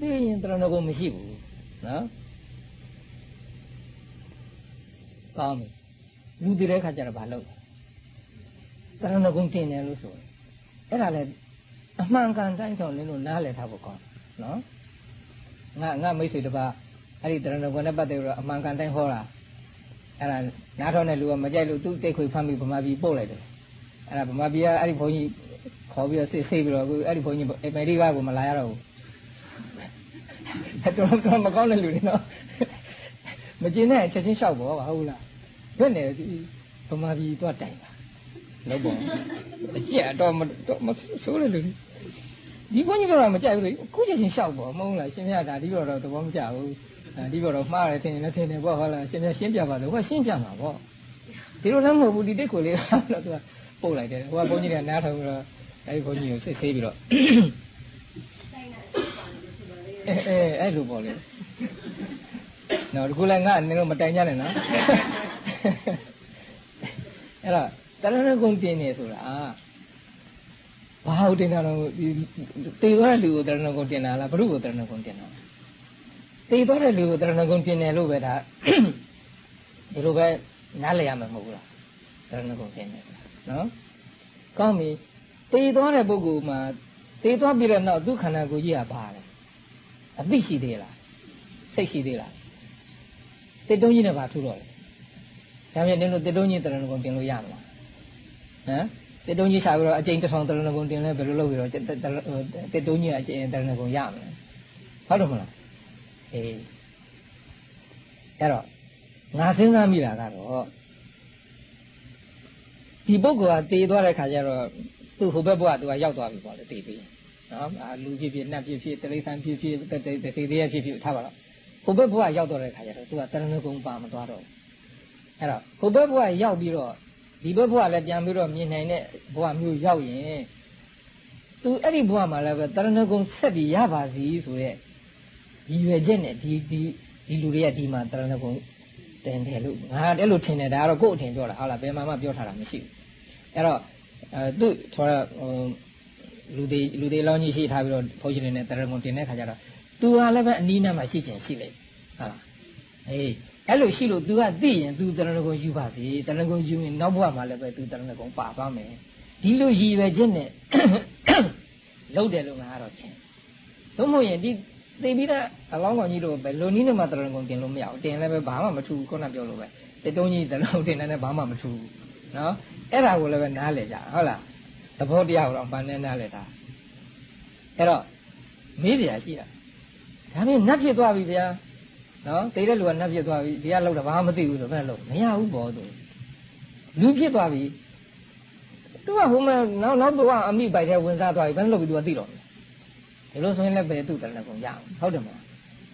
သိရင်တရဏဂုံမရှိဘူးနော်ကောင်းပြီလူတည်တဲ့ခါကျတော့ဘာလုပ်တရဏဂုံတင်တယ်လို့ဆိုအဲ့ဒါလည်းအမှန်ကန်တိုင်းကြောင့်လင်းလို့နားလည်ထားဖို့ကောင်းနော်ငါငါမိတ်ဆွေတစ်ပါးအဲ့ဒီတရဏဂုံနဲ့ပတ်သက်ပြီးတော့အမှန်ကန်တိုင်းဟောတာအဲ့ဒါနားထောင်တဲ့လူကမကြိုက်လို့သူ့တိတ်ခွေဖမ်းပြီးဗမာပြည်ပို့လိုက်တယ်အဲ့ဒါဗမာပြည်ကအဲ့ဒီဘုန်းကြီးခေါ်ပြီးတော့စစ်ဆေးပြီးတော့အခုအဲ့ဒီဘုန်းကြီးအမေရိကကိုမလာရတော့ဘူး တော်တော်မကောင်းတဲ့လူတွေနော်မကျင်တဲ့ချက်ချင်းလျှောက်ပေါ့ဟုတ်လားဘယ်နဲ့ဒီဗမာပြည်တော့တိုင်ပါလို့ပေါ့အကျက်တော့မတော့မဆိုးတဲ့လူတွေဒီဘုန်းကြီးကတော့မကြိုက်ဘူးလေခုချက်ချင်းလျှောက်ပေါ့မဟုတ်လားရှင်မြတ်ဒါဒီတော့တော့သဘောမကျဘူးဒီတော့တော့မှားတယ်ထင်တယ်ထင်တယ်ပေါ့ဟုတ်လားရှင်မြတ်ရှင်းပြပါလို့ဟောရှင်းပြမှာပေါ့ဒီလိုလည်းမဟုတ်ဘူးဒီတိတ်ကိုလေးကတော့သူကပုတ်လိုက်တယ်ဟိုကဘုန်းကြီးကနားထောင်ပြီးတော့အဲဒီဘုန်းကြီးကိုစစ်ဆေးပြီးတော့ အဲအဲအဲ့လိုပေါ့လေနော်ဒီခုလည်းငါနင်တို့မတိုင်ကြနဲ့နော်အဲ့တော့တရဏဂုံတင်နေဆိုတာဘာဟုတ်တင်တာတော့တေသွားတဲ့လူကိုတရဏဂုံတင်တာလားဘုရုကိုတရဏဂုံတင်တာတေသွားတဲ့လူကိုတရဏဂုံတင်တယ်လို့ပဲဒါဒီလိုပဲနားလည်ရမှာမဟုတ်ဘူးလားတရဏဂုံတင်တယ်ဆိုတာနော်ကောင်းပြီတေသွားတဲ့ပုဂ္ဂိုလ်မှာတေသွားပြီးတော့နောက်သူခန္ဓာကိုယ်ကြီးကဘာလဲ အသိရှိသေးလားစိတ်ရှိသေးလားတစ်တုံးကြီးနဲ့ဘာထူတော့လဲဒါပြန်နင်တို့တစ်တုံးကြီးတရဏဂုံတင်လို့ရမလားဟမ်တစ်တုံးကြီးရှာပြီးတော့အကျိန်တစ်ထောင်တရဏဂုံတင်လဲဘယ်လိုလုပ်ပြီးတော့တစ်တုံးကြီးအကျိန်တရဏဂုံရမလဲဟုတ်တယ်မလားအေးအဲ့တော့ငါစဉ်းစားမိတာကတော့ဒီပုဂ္ဂိုလ်ကတည်သွားတဲ့ခါကျတော့သူ့ဟိုဘက်ဘဝသူကရောက်သွားပြီပေါ့လေတည်ပြီး နော်အာလူဖြစ်ဖြစ်နတ်ဖြစ်ဖြစ်တိရစ္ဆာန်ဖြစ်ဖြစ်တစေသေးဖြစ်ဖြစ်ထားပါတော့ဟိုဘက်ဘဝရောက်တော့တဲ့ခါကျတော့သူကတရဏဂုံပါမသွားတော့အဲ့တော့ဟိုဘက်ဘဝရောက်ပြီးတော့ဒီဘက်ဘဝလည်းပြန်ပြီးတော့မြင်နိုင်တဲ့ဘဝမျိုးရောက်ရင်သူအဲ့ဒီဘဝမှာလည်းပဲတရဏဂုံဆက်ပြီးရပါစီဆိုတဲ့ရည်ရွယ်ချက်နဲ့ဒီဒီဒီလူတွေကဒီမှာတရဏဂုံတင်တယ်လို့ငါအဲ့လိုထင်တယ်ဒါကတော့ကိုယ့်အထင်ပြောတာဟုတ်လားဘယ်မှာမှပြောထားတာမရှိဘူးအဲ့တော့အဲသူထော် လူတွေလူတွေလောင်းကြီးရှိထားပြီးတော့ဘုန်းကြီးတွေနဲ့တရဂုံတင်တဲ့ခါကျတော့သူကလည်းပဲအနီးနားမှာရှိကျင်ရှိလိုက်ဟုတ်လားအေးအဲ့လိုရှိလို့ तू ကသိရင် तू တရဏဂုံယူပါစေတရဏဂုံယူရင်နောက်ဘဝမှာလည်းပဲ तू တရဏဂုံပါပါမယ်ဒီလိုရည်ရွယ်ချက်နဲ့လုပ်တယ်လို့ငါကတော့ထင်သို့မဟုတ်ရင်ဒီသိပြီးတဲ့အလောင်းကောင်ကြီးတို့ပဲလုံနီးနဲ့မှတရဏဂုံတင်လို့မရဘူးတင်လည်းပဲဘာမှမထူဘူးခုနပြောလို့ပဲတတုံးကြီးတရဏဂုံတင်တယ်ဘာမှမထူဘူးနော်အဲ့ဒါကိုလည်းပဲနားလည်ကြဟုတ်လား သဘောတရားကိုတော့ဘာနဲ့နားလည်တာအဲ့တော့မေးစရာရှိတာဒါမင်းနတ်ဖြစ်သွားပြီဗျာနော်တိတ်တဲ့လူကနတ်ဖြစ်သွားပြီဒီကလောက်တာဘာမှမသိဘူးဆိုဘယ်လို့မရဘူးပေါ့သူလူဖြစ်သွားပြီသူကဟိုမှာနောက်နောက်တော့အမိပိုက်ထဲဝင်စားသွားပြီဘယ်လိုလုပ်ပြီးသူကသိတော့ဒီလိုဆိုရင်လည်းပဲသူ့တရဏဂုံရအောင်ဟုတ်တယ်မလား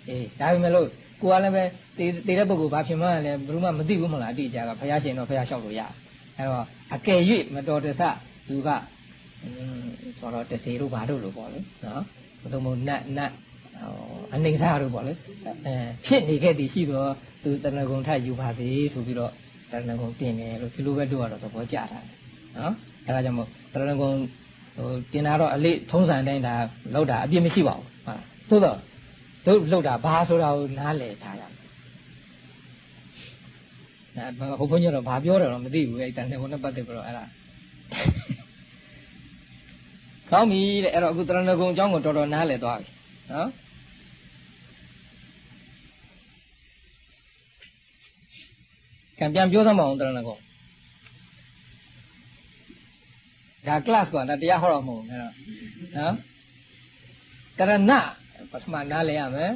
အေးဒါပေမဲ့လို့ကိုကလည်းပဲတည်တဲ့ပုဂ္ဂိုလ်ဘာဖြစ်မှန်းလဲဘယ်သူမှမသိဘူးမလားအတိအကျကဘုရားရှင်တော့ဘုရားလျှောက်လို့ရအဲ့တော့အကယ်၍မတော်တဆသူက ဆိုတော့တစေတို့ဘာတို့လို့ပေါ့လေနော်ဘုသူမို့နတ်နတ်အနေစားတို့ပေါ့လေအဲဖြစ်နေခဲ့သည်ရှိတော့သူတဏ္ဍကုံထယူပါစေဆိုပြီးတော့တဏ္ဍကုံတင်တယ်လို့ဒီလိုပဲတို့ကတော့သဘောကျတာနော်အဲဒါကြောင့်မို့တဏ္ဍကုံဟိုတင်တာတော့အလေးထုံးစံတိုင်းဒါလောက်တာအပြစ်မရှိပါဘူးဟုတ်သို့တော့တို့လောက်တာဘာဆိုတာကိုနားလည်ထားရမယ်ဟိုဘုန်းကြီးတော့ဘာပြောတယ်တော့မသိဘူးအဲ့တန်တဲ့ကိုနဲ့ပတ်သက်ပြီးတော့အဲ့ဒါ ကောင်းပြီတဲ့အဲ့တော့အခုတရဏဂုံအကြောင်းကိုတော်တော်နားလည်သွားပြီနော်ကံပြန်ပြောသမောင်တရဏဂုံဒါ class ကဒါတရားဟောတော့မဟုတ်ဘူးအဲ့တော့နော်တရဏပထမနားလည်ရမယ်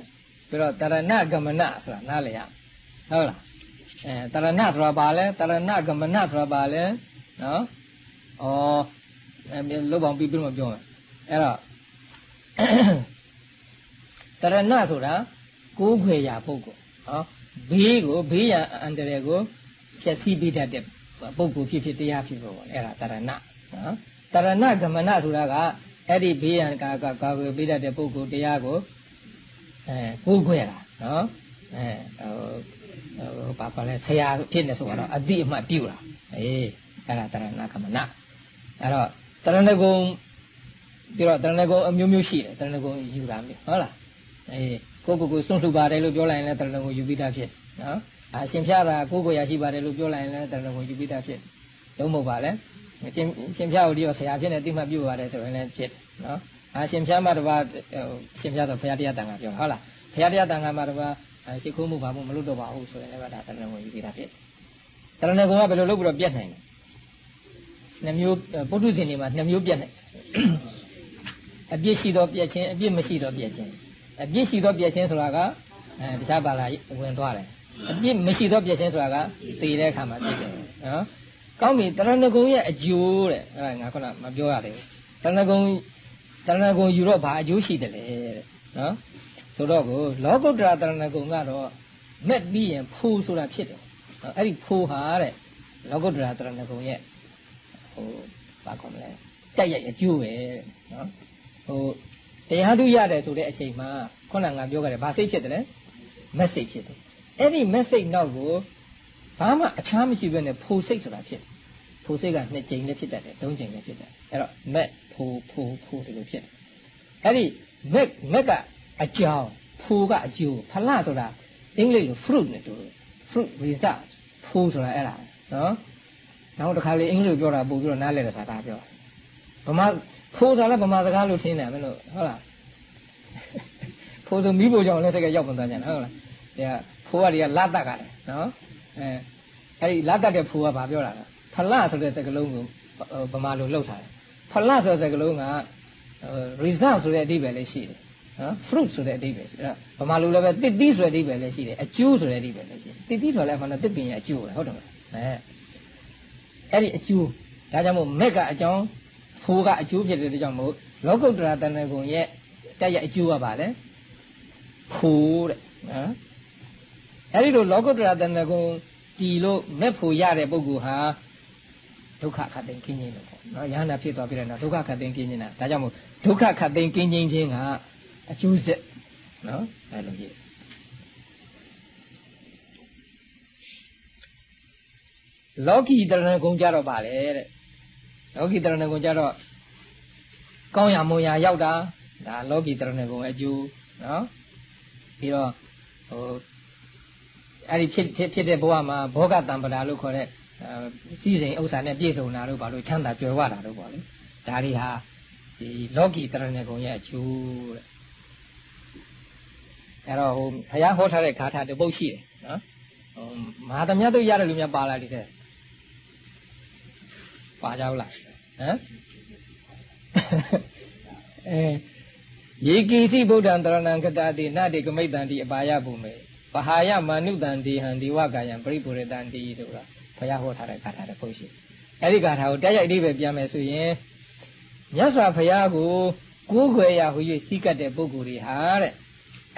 ပြီးတော့တရဏဂမနဆိုတာနားလည်ရဟုတ်လားအဲတရဏဆိုတာဘာလဲတရဏဂမနဆိုတာဘာလဲနော်ဩ အဲလုတ်ပေါင်းပြီးပြီးမှပြောမယ်အဲ့တော့တရဏဆိုတာကိုးခွေရာပုဂ္ဂိုလ်ဟောဘေးကိုဘေးရန်အန္တရာယ်ကိုဖြည့်ဆည်းပေးတတ်တဲ့ပုဂ္ဂိုလ်ဖြစ်ဖြစ်တရားဖြစ်ဖို့ပေါ့အဲ့ဒါတရဏနော်တရဏဂမနဆိုတာကအဲ့ဒီဘေးရန်ကာကာကွယ်ပေးတတ်တဲ့ပုဂ္ဂိုလ်တရားကိုအဲကိုးခွဲတာနော်အဲဟိုဘာပါလဲဆရာဖြစ်နေဆိုတော့အတိအမှတ်ပြုတာအေးအဲ့ဒါတရဏကမနအဲ့တော့ တရဏဂုံပြီးတော့တရဏဂုံအမျိုးမျိုးရှိတယ်တရဏဂုံယူတာမျိုးဟုတ်လားအေးကိုကိုကိုစွန့်လှူပါတယ်လို့ပြောလိုက်ရင်လည်းတရဏဂုံယူပြီးသားဖြစ်နော်အာရှင်ဖျားတာကိုကိုရရှိပါတယ်လို့ပြောလိုက်ရင်လည်းတရဏဂုံယူပြီးသားဖြစ်လုံးမဟုတ်ပါလဲရှင်ရှင်ဖျားကိုဒီတော့ဆရာဖြစ်နေတိမှပြုတ်ပါတယ်ဆိုရင်လည်းဖြစ်နော်အာရှင်ဖျားမှာတပါရှင်ဖျားတော့ဘုရားတရားတန်ခါပြောဟုတ်လားဘုရားတရားတန်ခါမှာတပါရှိခိုးမှုပါမှုမလုပ်တော့ပါဘူးဆိုရင်လည်းဒါတရဏဂုံယူပြီးသားဖြစ်တရဏဂုံကဘယ်လိုလုပ်ပြီးတော့ပြတ်နိုင်လဲ နှမျိုးပုထုဇဉ်တွေမှာနှမျိုးပြတ်နိုင်အပြစ်ရှိတော့ပြတ်ခြင်းအပြစ်မရှိတော့ပြတ်ခြင်းအပြစ်ရှိတော့ပြည့်ခြင်းဆိုတာကအဲတခြားပါလာဝင်သွားတယ်အပြစ်မရှိတော့ပြည့်ခြင်းဆိုတာကသိတဲ့အခါမှာပြည့်တယ်နော်ကောင်းပြီတရဏဂုံရဲ့အကျိုးတဲ့အဲငါခုနမပြောရသေးဘူးတရဏဂုံတရဏဂုံယူတော့ဘာအကျိုးရှိတယ်လဲတဲ့နော်ဆိုတော့ကိုလောကုတ္တရာတရဏဂုံကတော့မက်ပြီးရင်ဖိုးဆိုတာဖြစ်တယ်အဲ့ဒီဖိုးဟာတဲ့လောကုတ္တရာတရဏဂုံရဲ့ ဟိုဘာခေါ်မလဲတက်ရိုက်အကျိုးပဲနော်ဟိုတရားဓုရတယ်ဆိုတဲ့အချိန်မှာခုနကငါပြောခဲ့တယ်ဘာစိတ်ဖြစ်တယ်လဲ message ဖြစ်တယ်အဲ့ဒီ message နောက်ကိုဘာမှအခြားမရှိဘဲနဲ့ဖိုစိတ်ဆိုတာဖြစ်တယ်ဖိုစိတ်ကနှစ်ကြိမ်လည်းဖြစ်တတ်တယ်သုံးကြိမ်လည်းဖြစ်တတ်တယ်အဲ့တော့ met ဖိုဖိုဖိုဒီလိုဖြစ်တယ်အဲ့ဒီ met met ကအကြောင်းဖိုကအကျိုးဖလဆိုတာအင်္ဂလိပ်လို fruit နဲ့တူတယ် fruit result ဖိုဆိုတာအဲ့ဒါနော် နောက်တစ်ခါလေအင်္ဂလိပ်ပြောတာပို့ပြီးတော့နားလည်တယ်ဆိုတာဒါပြောဗမာဖိုးဆိုလည်းဗမာစကားလို့ထင်တယ်မလို့ဟုတ်လားဖိုးဆိုမိဖို့ကြောင့်လည်းတကယ်ရောက်မသွားကြဟုတ်လားဒီကဖိုးကတွေကလတ်တတ်ကြတယ်နော်အဲအဲ့ဒီလတ်တတ်တဲ့ဖိုးကဘာပြောတာလဲဖလဆိုတဲ့စကားလုံးကိုဗမာလိုလှုပ်ထားတယ်ဖလဆိုတဲ့စကားလုံးက result ဆိုတဲ့အဓိပ္ပာယ်လည်းရှိတယ်နော် fruit ဆိုတဲ့အဓိပ္ပာယ်ရှိတယ်ဗမာလိုလည်းပဲတစ်တိဆိုတဲ့အဓိပ္ပာယ်လည်းရှိတယ်အကျိုးဆိုတဲ့အဓိပ္ပာယ်လည်းရှိတယ်တစ်တိဆိုလည်းအမှန်တော့တစ်ပင်ရဲ့အကျိုးပဲဟုတ်တယ်မလားအဲ အဲ့ဒီအကျိုးဒါကြောင့်မို့မက်ကအကြောင်းဖိုးကအကျိုးဖြစ်တဲ့ကြောင့်မို့လောကုတ္တရာတဏ္ဍကုံရဲ့တက်ရအကျိုးကပါလေဖိုးတဲ့နော်အဲ့ဒီလိုလောကုတ္တရာတဏ္ဍကုံတီလို့မက်ဖို့ရတဲ့ပုဂ္ဂိုလ်ဟာဒုက္ခခတ်သိမ်းကင်းခြင်းလို့ပေါ့နော်ယဟနာဖြစ်သွားပြီတဲ့နော်ဒုက္ခခတ်သိမ်းကင်းခြင်းတာဒါကြောင့်မို့ဒုက္ခခတ်သိမ်းကင်းခြင်းချင်းကအကျိုးဆက်နော်အဲ့လိုကြီး လောကီတရဏဂုံကြတော့ပါလေတဲ့လောကီတရဏဂုံကြတော့ကောင်းရမွန်ရရောက်တာဒါလောကီတရဏဂုံအကျိုးနော်ပြီးတော့ဟိုအဲ့ဒီဖြစ်ဖြစ်ဖြစ်တဲ့ဘဝမှာဘောဂတံပဒါလို့ခေါ်တဲ့စီစဉ်ဥစ္စာနဲ့ပြည့်စုံတာလို့ဘာလို့ချမ်းသာကြွယ်ဝတာလို့ပေါ့လေဒါတွေဟာဒီလောကီတရဏဂုံရဲ့အကျိုးတဲ့အဲ့တော့ဟိုဘုရားဟောထားတဲ့ဂါထာတပုတ်ရှိတယ်နော်ဟိုမဟာသမယတို့ရတယ်လို့များပါလာတယ်တဲ့ ပါကြဘူးလားဟမ်အဲယေကိသိဗုဒ္ဓံတရဏံကတတိနတိကမိတ္တံတိအပါယဘုမေပဟာယမာနုတံတိဟံဒီဝကာယံပရိပုရတံတိဆိုတာဘုရားဟောထားတဲ့ဂါထာတစ်ပုဒ်ရှိအဲ့ဒီဂါထာကိုတက်ရိုက်အိဗယ်ပြန်မယ်ဆိုရင်မြတ်စွာဘုရားကိုကိုးခွယ်ရဟူ၍စီးကပ်တဲ့ပုဂ္ဂိုလ်တွေဟာတဲ့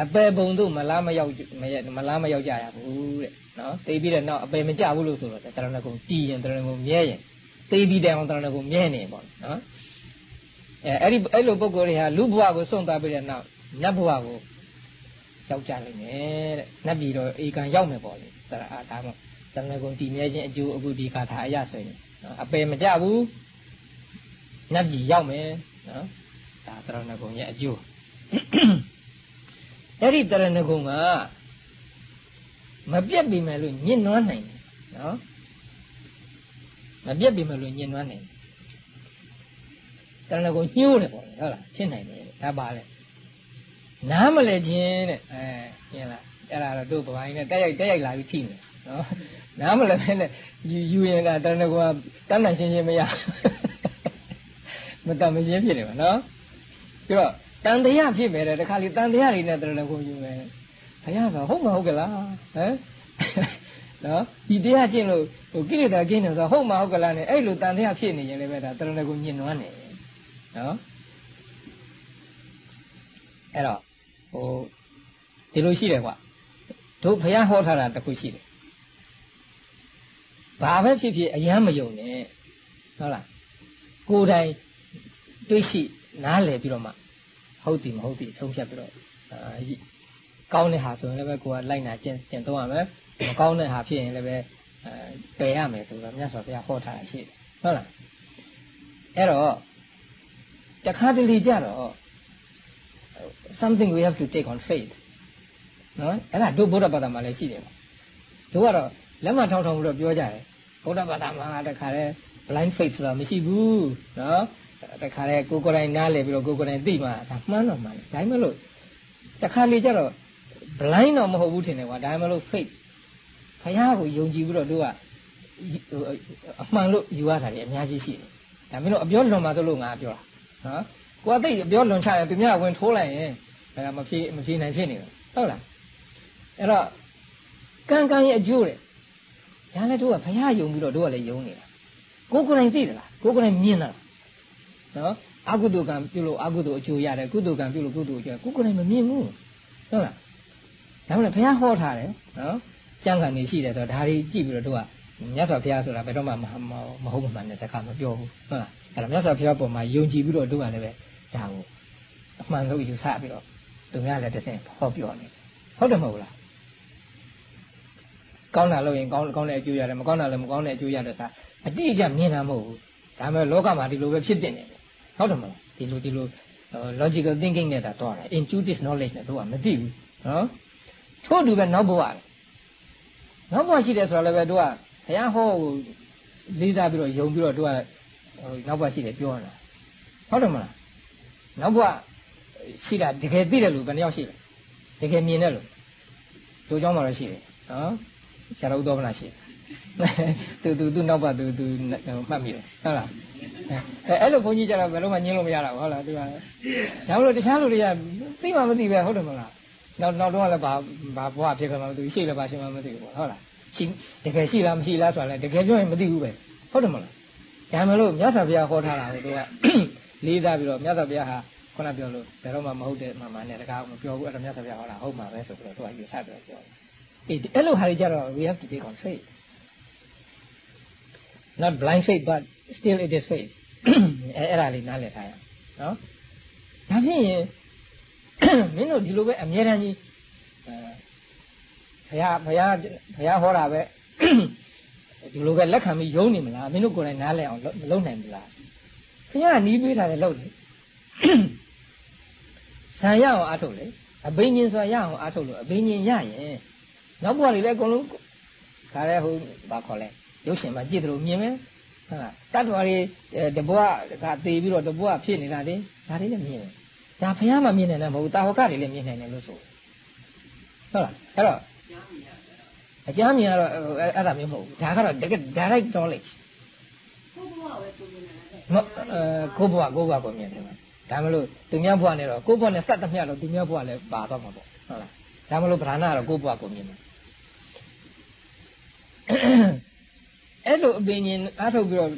အပေပုံတို့မလားမရောက်မလားမရောက်ကြရဘူးတဲ့နော်သိပြီးတဲ့နောက်အပေမကြဘူးလို့ဆိုတော့တရဏဂုံတည်ရင်တရဏဂုံမြဲရင် သိပြီးတဲ့အောင်တရဏဂုံမြဲနေပေါ့နော်အဲအဲ့ဒီအဲ့လိုပုဂ္ဂိုလ်တွေဟာလူဘဝကိုစွန့်သွားပြီးတဲ့နောက်နတ်ဘဝကိုရောက်ကြလိမ့်မယ်တဲ့နတ်ပြည်တော့အေကံရောက်မယ်ပေါ့လေဒါအားဒါမှတဏှဂုံတည်မြဲခြင်းအကျိုးအခုဒီကာထာအရဆိုရင်နော်အပယ်မကြဘူးနတ်ပြည်ရောက်မယ်နော်ဒါတရဏဂုံရဲ့အကျိုးအဲ့ဒီတရဏဂုံကမပြတ်ပြီမယ်လို့ညှဉ်းနှွမ်းနိုင်တယ်နော် မပြတ်ပြီမယ်လို့ညှဉ်းနှွမ်းနိုင်တယ်တဏှာကိုညှိုးတယ်ပေါ့ဟုတ်လားဖြစ်နိုင်တယ်ဒါပါလေနားမလဲခြင်းတဲ့အဲရှင်းလားအဲ့ဒါတော့တို့ဗပိုင်းနဲ့တက်ရိုက်တက်ရိုက်လာပြီးထိမယ်နော်နားမလဲပဲနဲ့ယူယူရင်ကတဏှာကတဏှာရှင်းရှင်းမရမတမရှင်းဖြစ်နေပါနော်ပြီးတော့တန်တရားဖြစ်မယ်တဲ့တခါလေတန်တရားတွေနဲ့တဏှာကိုယူမယ်ဘုရားကဟုတ်မဟုတ်ကလားဟမ် နော်ဒီတရားကျင့်လို့ဟိုကိလေသာကျင့်တယ်ဆိုဟုတ်မဟုတ်ကလားနဲ့အဲ့လိုတန်တရားဖြစ်နေရင်လည်းပဲဒါတရဏဂုံညင်နွမ်းနေနော်အဲ့တော့ဟိုဒီလိုရှိတယ်ကွာတို့ဘုရားဟောထားတာတခုရှိတယ်ဘာပဲဖြစ်ဖြစ်အယမ်းမယုံနဲ့ဟုတ်လားကိုယ်တိုင်တွေးရှိနားလည်ပြီးတော့မှဟုတ်တယ်မဟုတ်တယ်ဆုံးဖြတ်ပြီးတော့ ကောင်းတဲ့ဟာဆိုရင်လည်းပဲကိုယ်ကလိုက်နာကျင့်ကျင့်သုံးရမယ်မကောင်းတဲ့ဟာဖြစ်ရင်လည်းပဲအဲပယ်ရမယ်ဆိုတော့မြတ်စွာဘုရားဟောထားတာရှိတယ်ဟုတ်လားအဲ့တော့တခါတလေကြတော့ something we have to take on faith နော်အဲ့ဒါတို့ဗုဒ္ဓဘာသာမှာလည်းရှိတယ်ပေါ့တို့ကတော့လက်မထောက်ထောင်ပြီးတော့ပြောကြတယ်ဗုဒ္ဓဘာသာမှာတခါလဲ blind faith ဆိုတာမရှိဘူးနော်တခါလဲကိုကိုယ်တိုင်နားလည်ပြီးတော့ကိုကိုယ်တိုင်သိမှဒါမှန်းတော့မှန်တယ်ဒါမှမဟုတ်တခါလေကျတော့ blind တော့မဟုတ်ဘူးထင်တယ်ကွာဒါမှမဟုတ် faith ဘုရားကိုယုံကြည်ပြီးတော့တို့ကအမှန်လို့ယူရတာလေအများကြီးရှိတယ်ဒါမင်းတို့အပြောလွန်ပါဆိုလို့ငါပြောတာနော်ကိုယ်ကသိအပြောလွန်ချတယ်သူများဝင်ထိုးလိုက်ရင်ဒါကမဖြေမဖြေနိုင်ဖြစ်နေတယ်ဟုတ်လားအဲ့တော့ကံကံရဲ့အကျိုးတဲ့ဒါလည်းတို့ကဘုရားယုံပြီးတော့တို့ကလည်းယုံနေတာကိုယ်ကိုယ်တိုင်သိတယ်လားကိုယ်ကိုယ်တိုင်မြင်တာနော်အကုသိုလ်ကံပြုလို့အကုသိုလ်အကျိုးရတယ်ကုသိုလ်ကံပြုလို့ကုသိုလ်အကျိုးကိုယ်ကိုယ်တိုင်မမြင်ဘူးဟုတ်လား ဒါမှလည်းဘုရားဟောထားတယ်နော်ကျမ်းဂန်နေရှိတယ်ဆိုတော့ဒါတွေကြည့်ပြီးတော့တို့ကမြတ်စွာဘုရားဆိုတာဘယ်တော့မှမဟုတ်မှန်တဲ့စကားမပြောဘူးဟုတ်လားအဲ့တော့မြတ်စွာဘုရားပေါ်မှာယုံကြည်ပြီးတော့တို့ကလည်းပဲဒါကိုအမှန်လို့ယူဆပြီးတော့သူများလည်းတစ်ဆင့်ဟောပြောနေဟုတ်တယ်မဟုတ်လားကောင်းတာလုပ်ရင်ကောင်းကောင်းတဲ့အကျိုးရတယ်မကောင်းတာလည်းမကောင်းတဲ့အကျိုးရတယ်ဆိုတာအတိအကျမြင်တာမဟုတ်ဘူးဒါပေမဲ့လောကမှာဒီလိုပဲဖြစ်တင်နေတယ်ဟုတ်တယ်မလားဒီလိုဒီလို logical thinking နဲ့တာတော့ intuitive knowledge နဲ့တော့မသိဘူးနော် ထို့အတူပဲနောက်ဘဝနောက်ဘဝရှိတယ်ဆိုတော့လည်းပဲတို့ကဘုရားဟောကိုလေးစားပြီးတော့ယုံပြီးတော့တို့ကနောက်ဘဝရှိတယ်ပြောနေတာဟုတ်တယ်မလားနောက်ဘဝရှိတာတကယ်သိတယ်လို့ဘယ်နှယောက်ရှိလဲတကယ်မြင်တယ်လို့တို့เจ้าမှာတော့ရှိတယ်နော်ဆရာတော်သောဗနာရှိတယ်သူသူသူနောက်ဘသူသူမှတ်မိတယ်ဟုတ်လားအဲအဲ့လိုဘုန်းကြီးကျတော့ဘယ်လိုမှညင်းလို့မရတာဟုတ်လားသူကဒါမလို့တခြားလူတွေကသိမှမသိပဲဟုတ်တယ်မလား နောက်နောက်တော့လည်းဘာဘာဘွားဖြစ်ကြမှာမသိဘူးရှိလည်းဘာရှိမှမသိဘူးပေါ့ဟုတ်လားရှိတကယ်ရှိလားမရှိလားဆိုတာလည်းတကယ်ပြောရင်မသိဘူးပဲဟုတ်တယ်မလားဒါမှလို့မြတ်စွာဘုရားဟောထားတာကိုသူကလေးစားပြီးတော့မြတ်စွာဘုရားဟာခုနပြောလို့ဘယ်တော့မှမဟုတ်တဲ့မှန်မှန်နဲ့တကားမပြောဘူးအဲ့တော့မြတ်စွာဘုရားဟောတာဟုတ်မှာပဲဆိုပြီးတော့သူကယူဆပြီးတော့ပြောတယ်အေးအဲ့လိုဟာတွေကြတော့ we have to take on faith not blind faith but still it is faith အဲ့အဲ့ဒါလေးနားလည်ထားရအောင်နော်ဒါဖြင့်ရင် မင်းတို့ဒီလိုပဲအမြဲတမ်းကြီးဘုရားဘုရားဘုရားဟောတာပဲဒီလိုပဲလက်ခံပြီးယုံနေမလားမင်းတို့ကိုယ်တိုင်နားလည်အောင်မလုပ်နိုင်ဘူးလားဘုရားကနီးပေးထားတယ်လုပ်တယ်ဆံရအောင်အားထုတ်လေအဘိညာဉ်ဆိုရအောင်အားထုတ်လို့အဘိညာဉ်ရရင်နောက်ဘဝတွေလည်းအကုန်လုံးခါရဲဟိုဘာခေါ်လဲရုပ်ရှင်မှာကြည့်တယ်လို့မြင်မယ်ဟုတ်လားတတ္တဝါတွေတဘဝကသေပြီးတော့တဘဝဖြစ်နေတာလေဒါတွေလည်းမြင်တယ် ဒါဘုရားမှမြင်နိုင်တယ်မဟုတ်ဘူးတာဝကတွေလည်းမြင်နိုင်တယ်လို့ဆိုဟုတ်လားအဲ့တော့အကြမ်းမြင်ကတော့အဲ့ဒါမျိုးမဟုတ်ဘူးဒါကတော့တကယ် direct knowledge ကိုဘဝကိုဘဝကိုမြင်တယ်ဒါမလို့သူများဘဝနဲ့တော့ကိုဘဝနဲ့စက်သမျှတော့သူများဘဝလည်းပါတော့မှာပေါ့ဟုတ်လားဒါမလို့ဗราဏကတော့ကိုဘဝကိုမြင်တယ်အဲ့လိုအပင်ရှင်အားထုတ်ပြီးတော့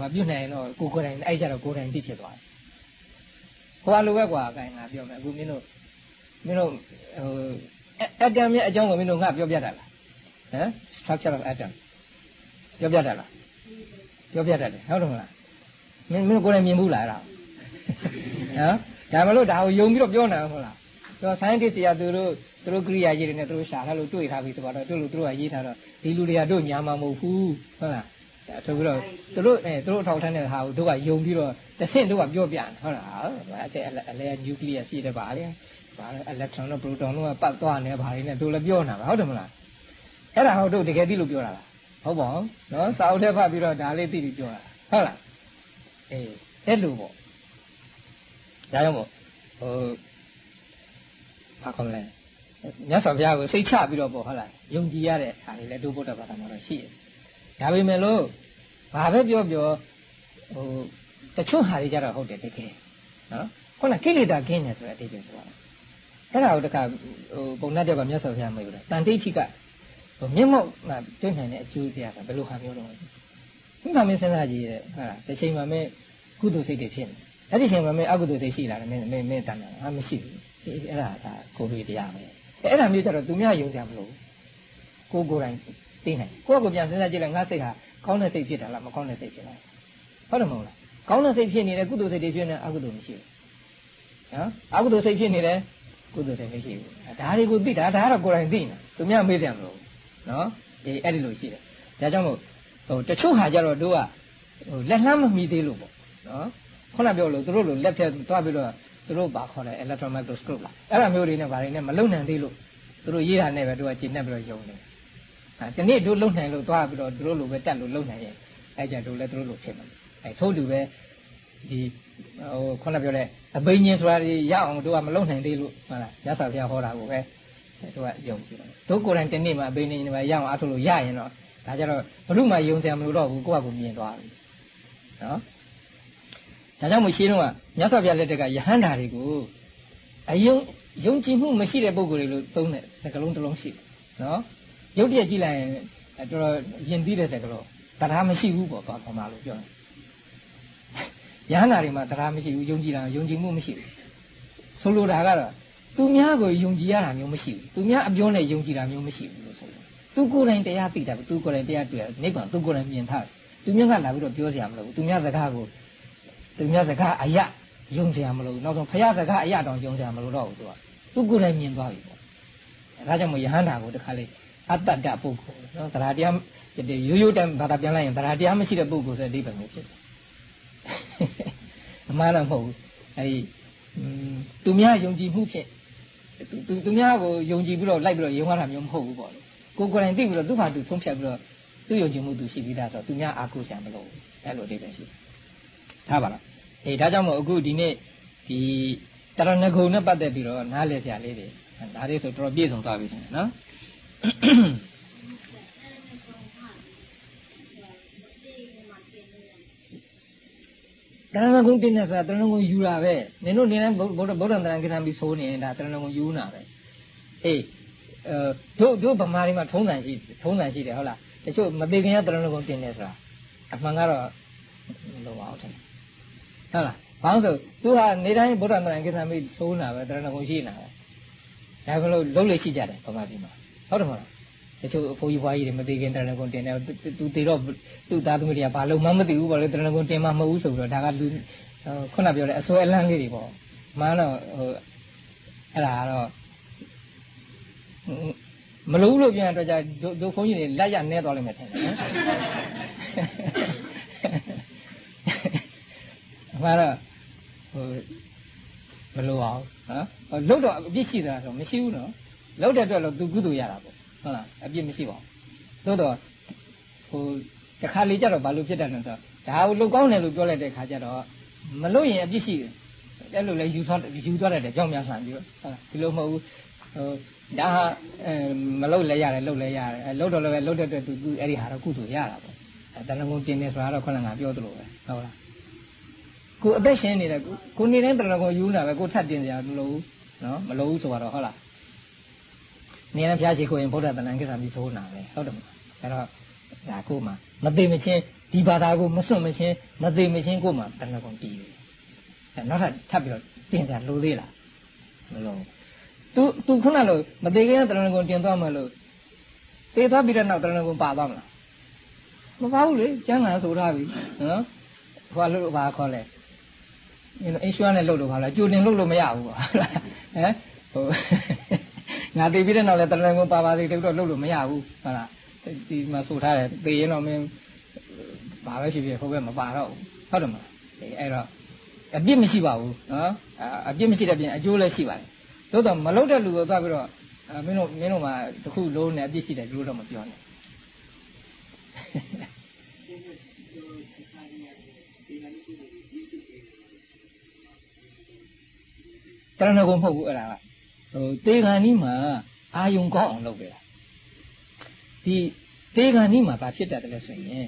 ဟိုပြုတ်နိုင်ရင်တော့ကိုကိုယ်တိုင်အဲ့ကြတော့ကိုယ်တိုင်သိဖြစ်သွားတယ် ဟိုလိုပဲကွာအကိုင်ငါပြောမယ်အခုမင်းတို့မင်းတို့ဟိုအတမ်ရဲ့အကြောင်းကိုမင်းတို့ငါပြောပြတာလားဟမ် structure of atom ပြောပြတာလားပြောပြတတ်တယ်ဟုတ်တယ်မလားမင်းမင်းကိုယ်တိုင်မြင်ဘူးလားအဲ့ဒါဟမ်ဒါမလို့ဒါကိုယုံပြီးတော့ပြောနိုင်ဟုတ်လားဆိုတော့ scientist တွေကသူတို့သူတို့ကိရိယာကြီးတွေနဲ့သူတို့ရှာထားလို့တွေ့ထားပြီးဆိုတော့သူတို့သူတို့ကရေးထားတော့ဒီလူတွေကတို့ညာမှာမဟုတ်ဘူးဟုတ်လား ဆိုပြီးတော့သူတို့အဲသူတို့အထောက်ထမ်းတဲ့ဟာကိုတို့ကယုံပြီးတော့တစ်ဆင့်တို့ကပြောပြတယ်ဟုတ်လားအဲ့ကျအလဲနျူကလ িয়াস ရှိတယ်ပါလေဘာလဲ electron တို့ proton တို့ကပတ်သွားနေပါလေနဲ့တို့လည်းပြောနေတာဟုတ်တယ်မလားအဲ့ဒါဟုတ်တို့တကယ်သိလို့ပြောတာလားဟုတ်ပါဘူးနော်စာအုပ်ထဲဖတ်ပြီးတော့ဒါလေးသိပြီးပြောတာဟုတ်လားအေးအဲ့လိုပေါ့ဒါကြောင့်မို့ဟိုဘာကောင်းလဲမြတ်စွာဘုရားကိုစိတ်ချပြီးတော့ပေါ့ဟုတ်လားယုံကြည်ရတဲ့အခါလေးလည်းဒုဗုဒ္ဓဘာသာမှာတော့ရှိတယ် ဒါပေမဲ့လို့ဘာပဲပြောပြောဟိုတချို့ဟာတွေကြတော့ဟုတ်တယ်တကယ်နော်ခုနကိလေသာကင်းတယ်ဆိုတဲ့အတိတ်ပဲဆိုတာအဲ့ဒါကိုတခါဟိုပုံနဲ့တယောက်ကမြတ်စွာဘုရားမေးလို့တန်တိဋ္ဌိကဟိုမျက်မှောက်မှာတွေ့နိုင်တဲ့အကျိုးတရားကဘယ်လိုဟာမျိုးတော့မိမမင်းစဉ်းစားကြည့်ရဲ့ဟုတ်လားတစ်ချိန်မှာမင်းကုသိုလ်စိတ်တွေဖြစ်နေအဲ့ဒီချိန်မှာမင်းအကုသိုလ်စိတ်ရှိလာတယ်မင်းမင်းမင်းတန်တာဟာမရှိဘူးအဲ့ဒါကကိုယ်ရတရားပဲအဲ့ဒါမျိုးကြတော့သူများယုံကြမလို့ကိုကိုယ်တိုင် သိနိုင်ကိုယ့်ကိုပြန်စဉ်းစားကြည့်လိုက်ငါစိတ်ဟာကောင်းတဲ့စိတ်ဖြစ်တာလားမကောင်းတဲ့စိတ်ဖြစ်လားဟုတ်တယ်မဟုတ်လားကောင်းတဲ့စိတ်ဖြစ်နေတယ်ကုသိုလ်စိတ်တွေဖြစ်နေအကုသိုလ်မရှိဘူးနော်အကုသိုလ်စိတ်ဖြစ်နေတယ်ကုသိုလ်စိတ်မရှိဘူးဒါတွေကိုသိတာဒါကတော့ကိုယ်တိုင်သိနေတာသူများမေးတယ်မလို့နော်အေးအဲ့ဒီလိုရှိတယ်ဒါကြောင့်မို့ဟိုတချို့ဟာကြတော့တို့ကဟိုလက်လှမ်းမမီသေးလို့ပေါ့နော်ခုနပြောလို့တို့လိုလက်ဖြတ်သွားပြီးတော့ဟသူတို့ဘာခေါ်လဲ electron microscope လားအဲ့ဒါမျိုးတွေနဲ့ဘာတွေနဲ့မလုံနိုင်သေးလို့သူတို့ရေးတာနဲ့ပဲသူကကျင့်နေပြီးတော့ယုံတယ်အဲ ဒီနေ့တို့လုံနိုင်လို့သွားပြီးတော့သူတို့လိုပဲတက်လို့လုံနိုင်ရဲ့အဲ့ကြတို့လည်းသူတို့လိုဖြစ်မှာအဲထို့လူပဲဒီဟိုခုနပြောတဲ့အဘိညာဉ်ဆိုတာတွေရအောင်တို့ကမလုံနိုင်သေးလို့ဟုတ်လားရသော်ဘုရားဟောတာကိုပဲတို့ကယုံကြည်တယ်တို့ကိုယ်တိုင်တနေ့မှအဘိညာဉ်တွေရအောင်အားထုတ်လို့ရရင်တော့ဒါကြတော့ဘုရုမှယုံစရာမလိုတော့ဘူးကိုယ့်ဟာကိုမြင်သွားပြီနော်ဒါကြောင့်မို့ရှင်းတော့မြတ်စွာဘုရားလက်ထက်ကယဟန္တာတွေကိုအယုံယုံကြည်မှုမရှိတဲ့ပုံကိုယ်တွေလို့သုံးတဲ့စကလုံးတစ်လုံးရှိတယ်နော် ရုပ်တရက်ကြည့်လိုက်ရင်တော်တော်ယဉ်ပြီးတဲ့စကလုံးတရားမရှိဘူးပေါ့ဘာမှလို့ပြောတယ်ယဟန္တာတွေမှာတရားမရှိဘူးယုံကြည်တာယုံကြည်မှုမရှိဘူးဆိုလိုတာကတော့သူများကိုယုံကြည်ရတာမျိုးမရှိဘူးသူများအပြောနဲ့ယုံကြည်တာမျိုးမရှိဘူးလို့ဆိုတယ်သူကိုယ်တိုင်တရားသိတာပဲသူကိုယ်တိုင်တရားတွေ့တယ်နိဗ္ဗာန်သူကိုယ်တိုင်မြင်ထားတယ်သူများကလာပြီးတော့ပြောစရာမလိုဘူးသူများစကားကိုသူများစကားအယယုံစရာမလိုဘူးနောက်ဆုံးဖရာစကားအယတောင်ယုံစရာမလိုတော့ဘူးသူကသူကိုယ်တိုင်မြင်သွားပြီပေါ့အဲဒါကြောင့်မို့ယဟန္တာကိုတခါလေ အတ္တတပုဂ္ဂိုလ်နော်တရားတရားရိုးရိုးတမ်းဘာသာပြန်လိုက်ရင်တရားတရားမရှိတဲ့ပုဂ္ဂိုလ်ဆိုတဲ့အဓိပ္ပာယ်မျိုးဖြစ်တယ်အမှားတော့မဟုတ်ဘူးအဲဒီသူများယုံကြည်မှုဖြင့်သူသူများကိုယုံကြည်ပြီးတော့လိုက်ပြီးတော့ယုံရတာမျိုးမဟုတ်ဘူးပေါ့လေကိုယ်ကိုယ်တိုင်သိပြီးတော့သူ့ဘာသူဆုံးဖြတ်ပြီးတော့သူ့ယုံကြည်မှုသူရှိပြီးသားဆိုတော့သူများအာကိုဆရာမလို့အဲ့လိုအဓိပ္ပာယ်ရှိထားပါလားအေးဒါကြောင့်မို့အခုဒီနေ့ဒီတရဏဂုံနဲ့ပတ်သက်ပြီးတော့နားလည်ကြလေးတွေဒါလေးဆိုတော်တော်ပြည့်စုံသွားပြီရှင်နော် တရဏဂုံတင်နေဆိုတာတရဏဂုံယူတာပဲနင်တို့နေတိုင်းဗုဒ္ဓဗုဒ္ဓံတရံကိသံပြီးဆိုနေရင်ဒါတရဏဂုံယူနာပဲအေးအဲတို့တို့ဗမာတွေမှာထုံးစံရှိထုံးစံရှိတယ်ဟုတ်လားတချို့မသေးခင်ကတရဏဂုံတင်နေဆိုတာအမှန်ကတော့မလိုပါဘူးထင်ဟုတ်လားဘာလို့ဆိုသူဟာနေတိုင်းဗုဒ္ဓံတရံကိသံပြီးဆိုနာပဲတရဏဂုံရှိနာပဲဒါကလို့လုံးလို့ရှိကြတယ်ဗမာပြည်မှာ ဟုတ်တယ်မဟုတ်လားတချို့အဖိုးကြီးဘွားကြီးတွေမသိခင်တရဏဂုံတင်တယ်သူတည်တော့သူ့သားသမီးတွေကဘာလို့မှမသိဘူးပေါ့လေတရဏဂုံတင်မှမဟုတ်ဘူးဆိုပြီးတော့ဒါကလူခုနပြောတဲ့အစွဲအလန်းလေးတွေပေါ့မှန်တော့ဟိုအဲ့ဒါကတော့မလို့လို့ပြန်တော့ကြဒုဖုန်းကြီးတွေလက်ရနဲသွားလိမ့်မယ်ထင်တယ်နော်အမှန်တော့ဟိုမလို့အောင်နော်လုတ်တော့အပြစ်ရှိတာဆိုမရှိဘူးနော် လုတ်တဲ့အတွက်လို့သူကုသိုလ်ရတာပေါ့ဟုတ်လားအပြစ်မရှိပါဘူးသို့တော့ဟိုတခါလေကြတော့ဘာလို့ဖြစ်တယ်လဲဆိုတော့ဒါကိုလုတ်ကောင်းတယ်လို့ပြောလိုက်တဲ့ခါကျတော့မလုတ်ရင်အပြစ်ရှိတယ်အဲ့လိုလေယူသွားယူသွားတယ်ကြောင်းများဆန်ပြီးတော့ဟုတ်လားဒီလိုမဟုတ်ဘူးဟိုဒါဟာအဲမလုတ်လဲရတယ်လုတ်လဲရတယ်အဲလုတ်တော့လည်းပဲလုတ်တဲ့အတွက်သူအဲ့ဒီဟာတော့ကုသိုလ်ရတာပေါ့အဲတဏ္ဍကုံတင်နေဆိုတာတော့ခုနကပြောသလိုပဲဟုတ်လားကိုအသက်ရှင်နေတယ်ကိုနေတိုင်းတဏ္ဍကုံယူနေတာပဲကိုထပ်တင်စရာမလိုဘူးနော်မလိုဘူးဆိုတော့ဟုတ်လား နေရဖျားရှိခိုးရင်ဗုဒ္ဓတဏ္ဍကိစ္စပြီးသိုးနာပဲဟုတ်တယ်မလားအဲ့တော့ဒါကိုမှမသိမချင်းဒီဘာသာကိုမစွန့်မချင်းမသိမချင်းကိုမှတဏ္ဍကုံတည်တယ်အဲနောက်ထပ်ထပ်ပြီးတော့တင်စရာလိုသေးလားမလိုဘူး तू तू ခုနလိုမသေးခင်တရဏဂုံတင်သွားမယ်လို့သေသွားပြီးတော့နောက်တရဏဂုံပါသွားမလားမပါဘူးလေကျမ်းဂန်ဆိုထားပြီနော်ဟိုလို့ဘာခေါ်လဲအင်းအင်ရှွာနဲ့လှုပ်လို့ပါလားကြိုတင်လှုပ်လို့မရဘူးပေါ့ဟမ်ဟို ငါသိပြီးတဲ့နောက်လဲတရဏဂုံပါပါသေးတယ်တော့လှုပ်လို့မရဘူးဟုတ်လားဒီမှာဆိုထားတယ်သေရင်တော့မင်းဘာပဲဖြစ်ဖြစ်ဟိုဘက်မပါတော့ဘူးဟုတ်တယ်မလားအဲ့တော့အပြစ်မရှိပါဘူးနော်အပြစ်မရှိတဲ့ပြင်အကျိုးလည်းရှိပါတယ်သို့တော့မလုပ်တဲ့လူကိုသွားပြီးတော့မင်းတို့မင်းတို့မှာတခုလုံးနဲ့အပြစ်ရှိတယ်လို့တော့မပြောနဲ့တရဏဂုံမဟုတ်ဘူးအဲ့ဒါက ဟိုတေဂန်နီးမှာအာယုံကောင်းအောင်လုပ်တယ်ဒီတေဂန်နီးမှာဘာဖြစ်တတ်တယ်လဲဆိုရင်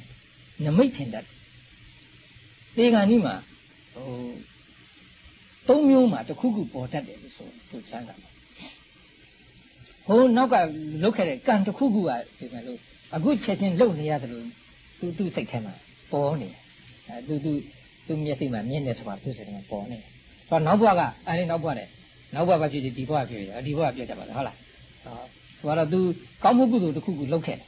နမိတ်ထင်တတ်တယ်တေဂန်နီးမှာဟိုသုံးမျိုးမှာတစ်ခုခုပေါ်တတ်တယ်လို့ဆိုသူချမ်းသာတယ်ဟိုနောက်ကလုတ်ခဲ့တဲ့ကံတစ်ခုခုကဒီမဲ့လို့အခုချက်ချင်းလုတ်နေရတယ်လို့သူသူစိတ်ထဲမှာပေါ်နေတယ်အဲသူသူသူမျက်စိမှာမြင်နေဆိုတာသူစိတ်ထဲမှာပေါ်နေတယ်တော့နောက်ဘဝကအဲဒီနောက်ဘဝ နဲ့နောက်ဘဝပဲဖြစ်ဒီဘဝဖြစ်တယ်ဒီဘဝပြောကြပါလားဟုတ်လားဟောဆိုတော့ तू ကောင်းမှုကုသိုလ်တစ်ခုခုလုပ်ခဲ့တယ်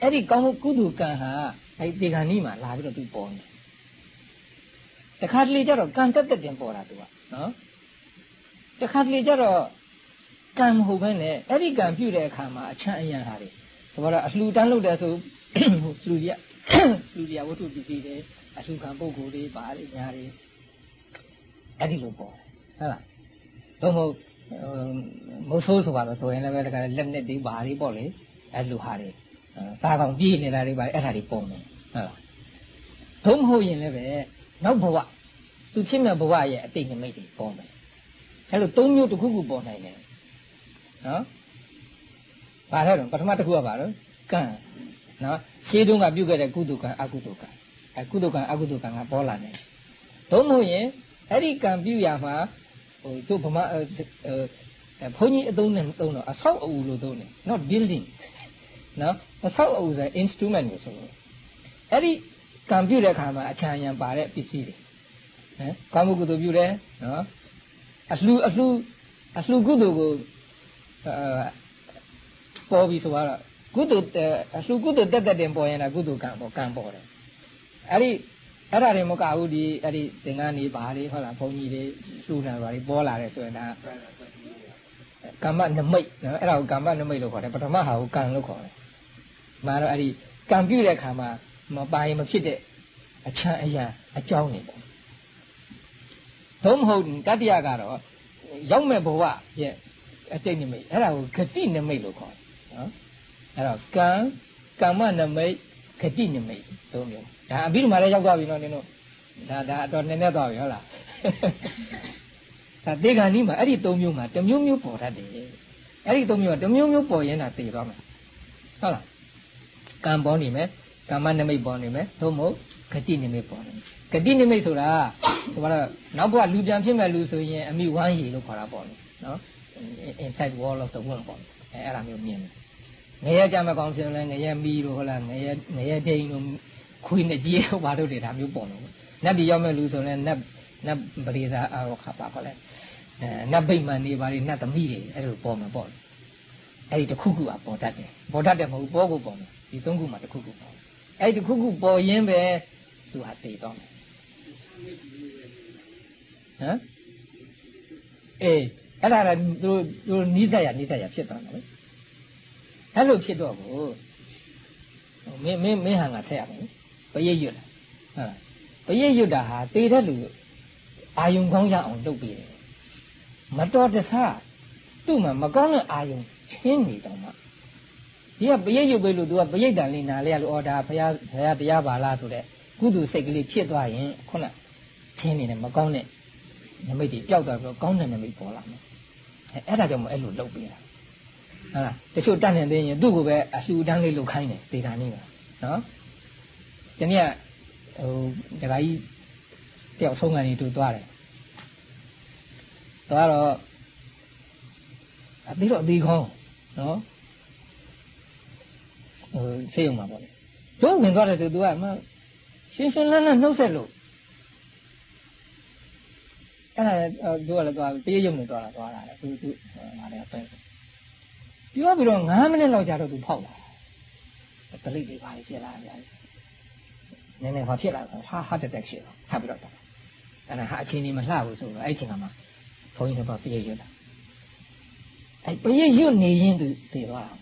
အဲ့ဒီကောင်းမှုကုသိုလ်ကံဟာအဲ့ဒီတေဂန်နီးမှာလာပြီးတော့ तू ပေါ်နေတခါတလေကျတော့ကံတက်တက်တင်ပေါ်တာ तू ကနော်တခါတလေကျတော့ကံမဟုတ်ဘဲနဲ့အဲ့ဒီကံပြုတဲ့အခါမှာအချမ်းအယံဟာတွေဆိုတော့အလှူတန်းလုပ်တယ်ဆိုလူကြီးလူကြီးဝတ္ထုပစ္စည်းတွေအလှူခံပုဂ္ဂိုလ်တွေပါတယ်ညာတွေအဲ့ဒီလိုပေါ့ ဟုတ်လား တော့မဟုတ်မဆိုးဆိုပါတော့ဆိုရင်လည်းပဲတခါလက်နဲ့ဒီဘာတွေပေါ့လေအဲ့လိုဟာတွေသားကောင်ပြေးနေတာတွေပါအဲ့ဒါတွေပုံတယ်ဟုတ်လားသို့မဟုတ်ရင်လည်းပဲနောက်ဘဝသူဖြစ်မဲ့ဘဝရဲ့အတိတ်နိမိတ်တွေပုံတယ်အဲ့လိုသုံးမျိုးတစ်ခုခုပေါ်နိုင်တယ်နော်ဘာလဲတော့ပထမတစ်ခုကဘာလို့ကံနော်ရှင်းတုန်းကပြုတ်ခဲ့တဲ့ကုသကံအကုသကံအကုသကံအကုသကံကပေါ်လာတယ်သို့မဟုတ်ရင်အဲ့ဒီကံပြုရမှာ ဟိုတို့ဗမာဘုန်းကြီးအသုံးနဲ့သုံးတော့အဆောက်အဦလို့သုံးတယ် not building နော်အဆောက်အဦဆို instrument ကိုဆိုလို့အဲ့ဒီကံပြုတဲ့အခါမှာအချမ်းရံပါတဲ့ပစ္စည်းတွေဟမ်ကာမကုသိုလ်ပြုတယ်နော်အလှအလှအလှကုသိုလ်ကိုအာပေါ်ပြီးဆိုတော့ကုသိုလ်အလှကုသိုလ်တက်တက်တင်ပေါ်ရင်လည်းကုသိုလ်ကံပေါ်ကံပေါ်တယ်အဲ့ဒီ အဲ့ဒါတွေမကဘူးဒီအဲ့ဒီသင်္ကန်းတွေဘာတွေဟုတ်လားဘုန်းကြီးတွေလှူနေပါတွေပေါ်လာတယ်ဆိုရင်ဒါကမ္မနမိတ်နော်အဲ့ဒါကိုကမ္မနမိတ်လို့ခေါ်တယ်ပထမဟာကိုကံလို့ခေါ်တယ်မှာတော့အဲ့ဒီကံပြုတဲ့အခါမှာမပါရင်မဖြစ်တဲ့အချမ်းအရာအကြောင်းတွေပေါ့သို့မဟုတ်တတိယကတော့ရောက်မဲ့ဘဝရဲ့အတိတ်နမိတ်အဲ့ဒါကိုဂတိနမိတ်လို့ခေါ်တယ်နော်အဲ့တော့ကံကမ္မနမိတ် ဂတိနမိတ်သုံးမျိုးဒါအဘိဓမ္မာလည်းရောက်သွားပြီနော်နင်တို့ဒါဒါအတော်နည်းနည်းသွားပြီဟုတ်လားဒါသေခါနီးမှာအဲ့ဒီသုံးမျိုးမှာတစ်မျိုးမျိုးပေါ်တတ်တယ်အဲ့ဒီသုံးမျိုးကတစ်မျိုးမျိုးပေါ်ရင်ဒါသေသွားမယ်ဟုတ်လားကံပေါ်နေမယ်ကာမနမိတ်ပေါ်နေမယ်သို့မဟုတ်ဂတိနမိတ်ပေါ်နေမယ်ဂတိနမိတ်ဆိုတာဆိုတော့နောက်ဘဝလူပြန်ဖြစ်မဲ့လူဆိုရင်အမိဝမ်းရည်လို့ခေါ်တာပေါ့နော် inside wall of the womb ပေါ့အဲအဲ့ဒါမျိုးမြင်တယ် ငရဲကြမကောင်းရှင်လဲငရဲမီးတို့ဟုတ်လားငရဲငရဲဒိန်တို့ခွေးနဲ့ကြီးတို့ဘာတို့တွေဒါမျိုးပေါ်လို့နတ်ပြည်ရောက်မဲ့လူဆိုလဲနတ်နတ်ပရိသအာရောခပါခေါ်လဲအဲနတ်ဗိမာန်တွေဘာတွေနတ်သမီးတွေအဲ့လိုပေါ်မှာပေါ့အဲ့ဒီတစ်ခုခုကပေါ်တတ်တယ်ပေါ်တတ်တယ်မဟုတ်ပေါ်ကိုပေါ်မယ်ဒီသုံးခုမှာတစ်ခုခုပေါ်အဲ့ဒီတစ်ခုခုပေါ်ရင်းပဲသူဟာတည်တော့မယ်ဟမ်အေးအဲ့ဒါကသူတို့သူတို့နီးစက်ရနီးစက်ရဖြစ်သွားတယ်လေ အဲ့လိုဖြစ်တော့ကိုမင်းမင်းမင်းဟာငါထက်ရမယ်ပရိတ်ရွတ်တာဟုတ်ပရိတ်ရွတ်တာဟာတေတဲ့လူအာယုံကောင်းရအောင်လုပ်ပေးတယ်မတော်တဆသူ့မှာမကောင်းတဲ့အာယုံချင်းနေတော့မှဒီကပရိတ်ရွတ်ပေးလို့သူကပရိတ်တန်လေးနားလဲရလို့အော်ဒါဘုရားဘုရားတရားပါလားဆိုတဲ့ကုသိုလ်စိတ်ကလေးဖြစ်သွားရင်ခုနချင်းနေတယ်မကောင်းတဲ့နမိတ်တွေပျောက်သွားပြီးတော့ကောင်းတဲ့နမိတ်ပေါ်လာမယ်အဲအဲ့ဒါကြောင့်မအဲ့လိုလုပ်ပေးတာ ဟုတ်လားတချို့တတ်နေသေးရင်သူ့ကိုပဲအလှူဒန်းလေးလုပ်ခိုင်းတယ်ဒေတာနေပါနော်ဒီနေ့ဟိုဒကာကြီးတယောက်ဆုံးကနေတူသွားတယ်သွားတော့အပြီးတော့အသေးခေါင်းနော်ဟိုဆေးရုံမှာပေါ့လေတို့ဝင်သွားတယ်ဆိုသူကမရှင်းရှင်းလန်းလန်းနှုတ်ဆက်လို့အဲ့ဒါတို့ကလည်းသွားတရရုံနဲ့သွားတာသွားတာလေသူသူဟာလည်းပဲ ပြောပြီးတော့9မိနစ်လောက်ကြာတော့သူဖောက်လာတလိပ်တွေပါဖြစ်လာကြတယ်နည်းနည်းဟောဖြစ်လာတော့ဟာ heart attack ဖြစ်တော့ထပ်ပြီးတော့အဲ့ဒါဟာအချိန်ကြီးမလှဘူးဆိုတော့အဲ့ချိန်ကမှဘုန်းကြီးတို့ကပြည့်ရွတ်တာအဲ့ပြည့်ရွတ်နေရင်သူသိသွားတာ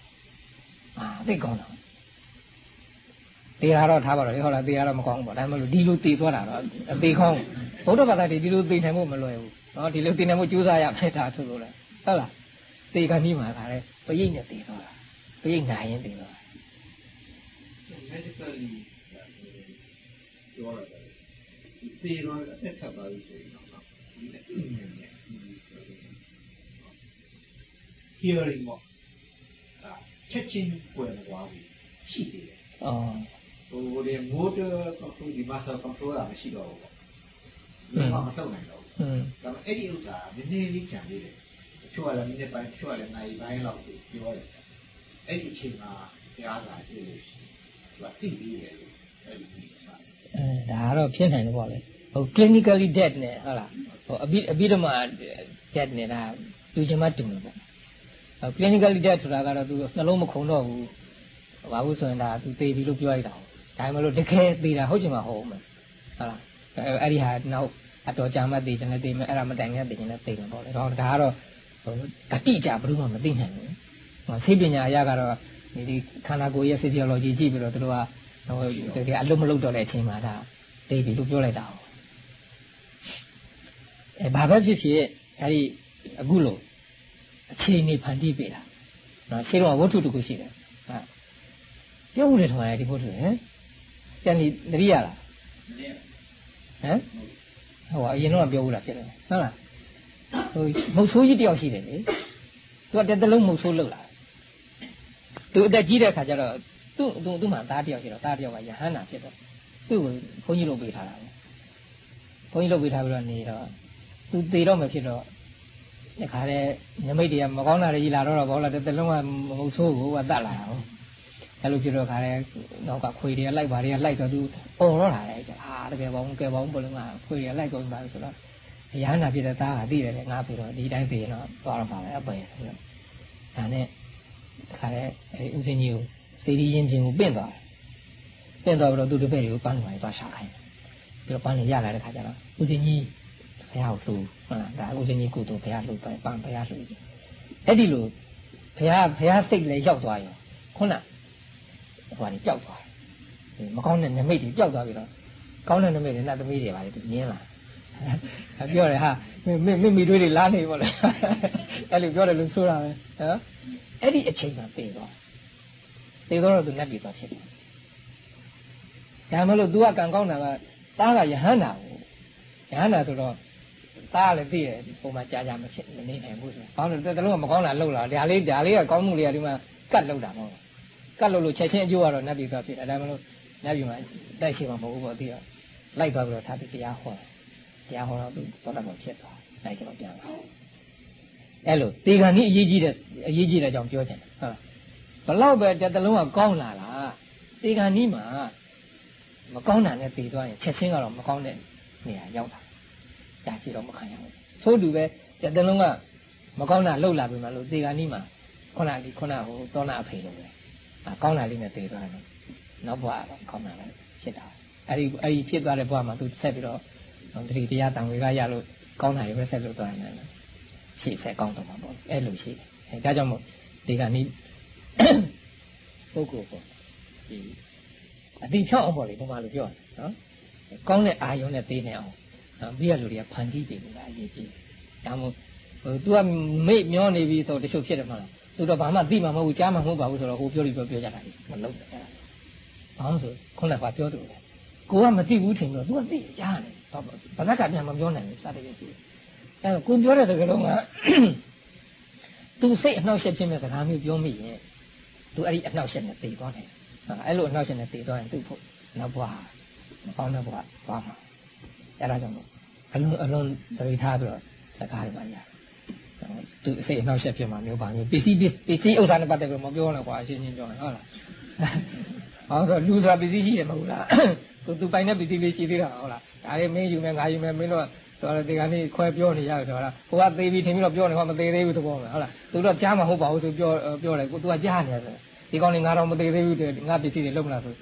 အာသိကောင်းတာတရားတော့ထားပါတော့ဟုတ်လားတရားတော့မကောင်းဘူးပေါ့ဒါမှမဟုတ်ဒီလိုတည်သွားတာတော့အသေးခေါင်းဗုဒ္ဓဘာသာတွေဒီလိုသိနိုင်ဖို့မလွယ်ဘူးနော်ဒီလိုသိနိုင်ဖို့ကြိုးစားရမယ်ဒါဆိုလို့လဲဟုတ်လား သေခါနီးမှာခါလဲပရိတ်နဲ့သေသွားတာပရိတ်နာရင်သေသွားတာ medically ပြောရတယ်ဒီသေတော့အသက်ထပ်ပါလို့ဆိုရင်တော့ဒီနဲ့ hearing ပေါ့အာချက်ချင်းပွယ်သွားပြီရှိသေးတယ်အော်ဟိုဒီ motor control ဒီ muscle control တာမရှိတော့ဘူးပေါ့ဒီမှာမတော့နိုင်တော့ဘူးอืมဒါပေမဲ့အဲ့ဒီဥစ္စာနည်းနည်းလေးကြံသေးတယ်တ ချို့ကလည်းနည်းနည်းပိုင်းတချို့ကလည်းနိုင်ပိုင်းလောက်ကိုပြောတယ်အဲ့ဒီအချိန်မှာကြားတာတွေ့လို့ရှိရင်သူကသိပြီးတယ်လို့အဲ့ဒီဥစ္စာအဲဒါကတော့ဖြစ်နိုင်တယ်ပေါ့လေဟို clinically dead နဲ့ဟုတ်လားဟိုအဘိအဘိဓမ္မာ dead နဲ့ဒါတူချင်မှတူတယ်ပေါ့ဟို clinically dead ဆိုတာကတော့သူနှလုံးမခုန်တော့ဘူးဘာလို့ဆိုရင်ဒါသူသေပြီလို့ပြောရတာဒါမှမဟုတ်တကယ်သေတာဟုတ်ချင်မှဟုတ်မယ်ဟုတ်လားအဲ့ဒီဟာနောက်အတော်ကြာမှသေချင်တယ်သေမယ်အဲ့ဒါမတိုင်ခင်သေချင်တယ်သေမယ်ပေါ့လေတော့ဒါကတော့ ဟိုအတိအကျဘယ်သူမှမသိနိုင်ဘူးဟိုဆေးပညာအရကတော့ဒီဒီခန္ဓာကိုယ်ရဲ့ physiology ကြည့်ပြီးတော့သူတို့ကဟိုတကယ်အလုံးမလုံးတော့တဲ့အချိန်မှာဒါဒိတ်ပြီလို့ပြောလိုက်တာ။အဲဘာပဲဖြစ်ဖြစ်အဲဒီအခုလို့အခြေအနေဖန်တီးပေးတာနော်ရှင်းတော့ဝတ္ထုတခုရှိတယ်ဟာပြောဦးတယ်ထင်ပါတယ်ဒီဝတ္ထုဟမ်စတန်ဒီတရိရလားဟမ်ဟိုအရင်တော့ပြောဦးတာဖြစ်တယ်ဟုတ်လား ဟိုမုတ်ဆိုးကြီးတယောက်ရှိတယ်လေသူကတက်တလုံးမုတ်ဆိုးလောက်လာသူအသက်ကြီးတဲ့ခါကျတော့သူ့သူ့သူ့မှာသားတယောက်ရှိတော့သားတယောက်ကယဟန္တာဖြစ်တော့သူ့ကိုဘုန်းကြီးလုပ်ပေးထားတာပဲဘုန်းကြီးလုပ်ပေးထားပြီးတော့နေတော့သူသေတော့မဖြစ်တော့ဒီခါတဲ့နမိတ်တွေကမကောင်းတာတွေကြီးလာတော့ဘောလားတလုံးကမဟုတ်ဆိုးကိုကတတ်လာတာဟုတ်အဲ့လိုဖြစ်တော့ခါတဲ့နောက်ကခွေတွေကလိုက်ပါတွေကလိုက်ဆိုသူပုံတော့တာလေအာတကယ်ပေါင်းကဲပေါင်းဘလုံးကခွေတွေကလိုက်ကုန်ပါဆိုတော့ ရဟန္တာဖြစ်တဲ့သားကသိတယ်လေငါပြီးတော့ဒီတိုင်းပြီးတော့သွားတော့ပါလေအပယ်ဆိုတော့ဒါနဲ့ခါတဲ့အဲ့ဦးစင်းကြီးကိုစေတီချင်းချင်းကိုပင့်သွားတယ်ပင့်သွားပြီးတော့သူ့တပည့်တွေကိုပန်းနေသွားရှာခိုင်းတယ်ပြီးတော့ပန်းနေရလာတဲ့ခါကျတော့ဦးစင်းကြီးဘုရားကိုလှူဟုတ်လားဒါဦးစင်းကြီးကုသိုလ်ဘုရားလှူပဲပန်းဘုရားလှူအဲ့ဒီလိုဘုရားဘုရားစိတ်လည်းရောက်သွားရောခုနဟိုကနေပျောက်သွားတယ်မကောင်းတဲ့နမိတ်တွေပျောက်သွားပြီတော့ကောင်းတဲ့နမိတ်တွေနတ်သမီးတွေပါလေသူမြင်လာ ပြောတယ်ဟာမိမိမိတွေးတွေလားနေပေါ့လေအဲ့လိုပြောတယ်လို့ဆိုတာပဲနော်အဲ့ဒီအချိန်မှာပြေသွားပြေတော့သူနတ်ပြည်သွားဖြစ်တယ်ဒါမှမဟုတ် तू ကကံကောင်းတာကတားကယဟန္တာကိုယဟန္တာဆိုတော့တားလည်းသိတယ်ပုံမှန်ကြာကြာမဖြစ်မနေနိုင်ဘူးဆိုတော့ဘာလို့လဲတလုံးကမကောင်းတာလှုပ်လာဒါလေးဒါလေးကကောင်းမှုလေးကဒီမှာကတ်လှုပ်တာမဟုတ်ဘူးကတ်လှုပ်လို့ချက်ချင်းအကျိုးကတော့နတ်ပြည်သွားဖြစ်တယ်ဒါမှမဟုတ်နတ်ပြည်မှာတိုက်ရှိမှာမဟုတ်ဘူးပေါ့သိတော့လိုက်သွားပြီးတော့ထားပြီးတရားဟောတ ရားဟောတော့သူတော်တော်ဖြစ်သွားအဲကျွန်တော်ပြန်လာအဲ့လိုတေဂန်ကြီးအရေးကြီးတဲ့အရေးကြီးတဲ့အကြောင်းပြောချင်တယ်ဟုတ်လားဘလောက်ပဲတစ်တလုံးကကောင်းလာလားတေဂန်ကြီးမှာမကောင်းတာနဲ့တည်သွားရင်ချက်ချင်းကတော့မကောင်းတဲ့နေရာရောက်တာကြာစီတော့မခံရဘူးထို့တူပဲတစ်တလုံးကမကောင်းတာလှုပ်လာပြီမှလို့တေဂန်ကြီးမှာခုနဒီခုနဟိုတောနာအဖေလိုပဲကောင်းတာလေးနဲ့တည်သွားတယ်နောက်ဘဝတော့ကောင်းတာလည်းဖြစ်တာအဲ့ဒီအဲ့ဒီဖြစ်သွားတဲ့ဘဝမှာသူဆက်ပြီးတော့ တတိတရားတံဝေကရလို့ကောင်းတာတွေပဲဆက်လုပ်သွားရင်လည်းဖြည့်ဆက်ကောင်းတော့မှာပေါ့အဲ့လိုရှိတယ်အဲဒါကြောင့်မို့ဒီကနေ့ပုဂ္ဂိုလ်ပေါ့ဒီအတိဖြောက်အောင်ပေါ့လေဘုမာလိုပြောနော်ကောင်းတဲ့အာယုံနဲ့သိနေအောင်နော်ပြီးရလူတွေကဖန်တီးပေးလို့အရေးကြီးတယ်ဒါမှမဟုတ်ဟို तू ကမိတ်မျောနေပြီဆိုတချို့ဖြစ်တယ်မလားသူတော့ဘာမှသိမှာမဟုတ်ဘူးကြားမှာမဟုတ်ပါဘူးဆိုတော့ဟိုပြောလို့ပြောပြောကြတာမလုပ်တယ်အဲ့ဒါဘာလို့ဆိုခုနကပြောသူလေကိုကမသိဘူးထင်တော့ तू ကသိကြားတယ် ဘာသာကပြန်မပြောနိုင်ဘူးစတဲ့ရစီအဲကိုပြောတဲ့တကယ်တော့က तू စိတ်အနှောက်အယှက်ဖြစ်မဲ့စကားမျိုးပြောမိရင် तू အဲ့ဒီအနှောက်အယှက်နဲ့တည်သွားတယ်အဲ့လိုအနှောက်အယှက်နဲ့တည်သွားရင်သူ့ဖို့နောက်ဘဝမကောင်းတဲ့ဘဝသွားမှာအဲ့ဒါကြောင့်မို့အလုံးအလုံးတရိထားပြီးတော့စကားတွေပါရတယ်သူစိတ်အနှောက်အယှက်ဖြစ်မှာမျိုးပါမျိုးပစ္စည်းပစ္စည်းဥစ္စာနဲ့ပတ်သက်ပြီးမပြောနဲ့ကွာအရှင်းရှင်းပြောရင်ဟုတ်လား။ အောင်ဆိုလူဆိုတာပစ္စည်းရှိတယ်မဟုတ်လား။သူသူပိုင်တဲ့ပစ္စည်းလေးရှိသေးတာဟုတ်လား။ဒါလေးမင်းယူမယ်ငါယူမယ်မင်းတို့ဆိုတော့ဒီကနေ့ခွဲပြောနေရတယ်ဆိုတော့ဟိုကသေးပြီးထင်ပြီးတော့ပြောနေဟောမသေးသေးဘူးသဘောပဲဟုတ်လား။သူတော့ကြားမှာဟုတ်ပါဘူးဆိုပြောပြောတယ်ကိုသူကကြားနေတယ်ဒီကောင်းနေငါတော့မသေးသေးဘူးငါပစ္စည်းတွေလုံးမလားဆို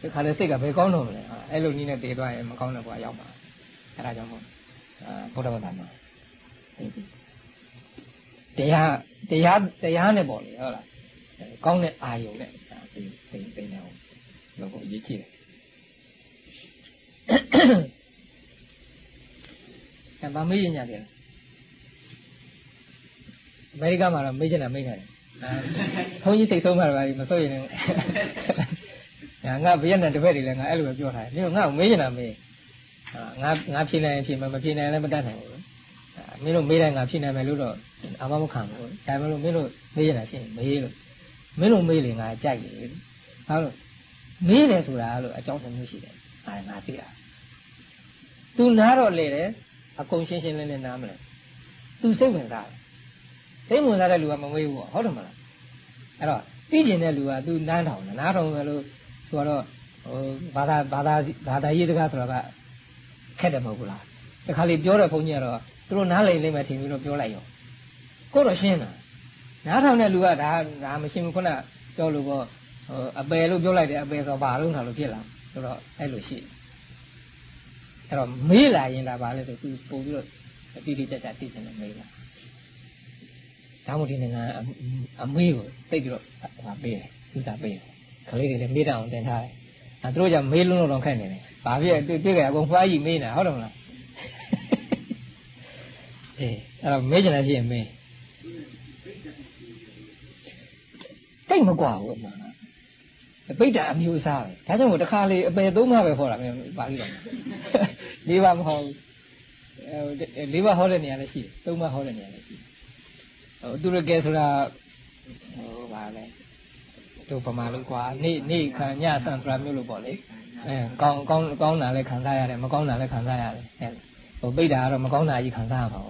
ဒီခါလေးစိတ်ကဘယ်ကောင်းတော့မလဲဟာအဲ့လိုနည်းနဲ့တည်သွားရင်မကောင်းတဲ့ဘဝရောက်မှာအဲ့ဒါကြောင့်မို့အာဘုရားဘာသာမှာတရားတရားတရားနဲ့ပေါ့လေဟုတ်လားကောင်းတဲ့အာယုံနဲ့ သိသိသိနေအောင်လုပ်ဖို့အရေးကြီးတယ်အဲဗမေးရင်ညာတယ်အမေရိကမှာတော့မေးချင်တာမေးနေတယ်ဘုန်းကြီးစိတ်ဆုံးမှာပါမစိုးရင်လည်းငါဗီယက်နမ်တပည့်တွေလည်းငါအဲ့လိုပဲပြောထားတယ်။မင်းတို့ငါ့ကိုမေးချင်တာမေးငါငါဖြေနိုင်ရင်ဖြေမယ်မဖြေနိုင်လည်းမတတ်နိုင်ဘူး။မင်းတို့မေးတိုင်းငါဖြေနိုင်မယ်လို့တော့အာမမခံဘူး။ဒါပေမဲ့လို့မင်းတို့မေးချင်တာရှိရင်မေးလို့ မင်းတို့မေးလေငါကြိုက်တယ်။ဟာလို့မေးတယ်ဆိုတာလို့အကြောင်းတစ်မျိုးရှိတယ်။ဟာငါသိတာ။ तू နားတော့လေတယ်အကုန်ရှင်းရှင်းလင်းလင်းနားမလဲ။ तू စိတ်ဝင်စားတယ်။စိတ်ဝင်စားတဲ့လူကမမေးဘူးပေါ့ဟုတ်တယ်မလား။အဲ့တော့ပြီးကျင်တဲ့လူက तू နားထောင်တယ်နားထောင်တယ်လို့ဆိုတော့ဟိုဘာသာဘာသာဘာသာရေးစကားဆိုတာကခက်တယ်မဟုတ်ဘူးလား။တခါလေပြောတဲ့ဘုန်းကြီးကတော့သူတို့နားလည်လိမ့်မယ်ထင်ပြီးတော့ပြောလိုက်ရော။ကိုတော့ရှင်းတာ။ နားထောင်တဲ့လူကဒါဒါမရှင်းဘူးခုနပြောလို့ပေါ့ဟိုအပယ်လို့ပြောလိုက်တယ်အပယ်ဆိုဘာလို့ထားလို့ဖြစ်လာဆိုတော့အဲ့လိုရှိအဲ့တော့မေးလာရင်ဒါဘာလဲဆိုသူပို့ပြီးတော့တိတိကျကျသိချင်တယ်မေးလာဒါမှမဟုတ်ဒီနိုင်ငံအမေးကိုသိပြီးတော့ဟောပေးတယ်ဥစားပေးတယ်ကလေးတွေလည်းမေးတတ်အောင်တင်ထားတယ်အဲသူတို့ကြောင့်မေးလုံးလုံးတော့ခက်နေတယ်ဘာဖြစ်တွေ့တွေ့ကြအကုန်ဖွားကြီးမေးနေတာဟုတ်တယ်မလားဒအေးအဲ့တော့မေးချင်တယ်ရှိရင်မေး တိတ်မကွာဘူးအမှန်ကပိဋကအမျိုးအစားပဲဒါကြောင့်မို့တခါလေအပယ်သုံးပါပဲခေါ်တာမင်းပါဠိတော်လေးပါမဟုတ်ဘူးလေးပါဟောတဲ့နေရာလည်းရှိတယ်သုံးပါဟောတဲ့နေရာလည်းရှိတယ်ဟိုသူရကဲဆိုတာဟိုပါလေတို့ပမာလို့ကွာနေ့နေ့ခံညဆန်ဆိုတာမျိုးလို့ပေါ့လေအဲကောင်းကောင်းကောင်းတာလည်းခံစားရတယ်မကောင်းတာလည်းခံစားရတယ်အဲဟိုပိတ်တာကတော့မကောင်းတာကြီးခံစားရမှာ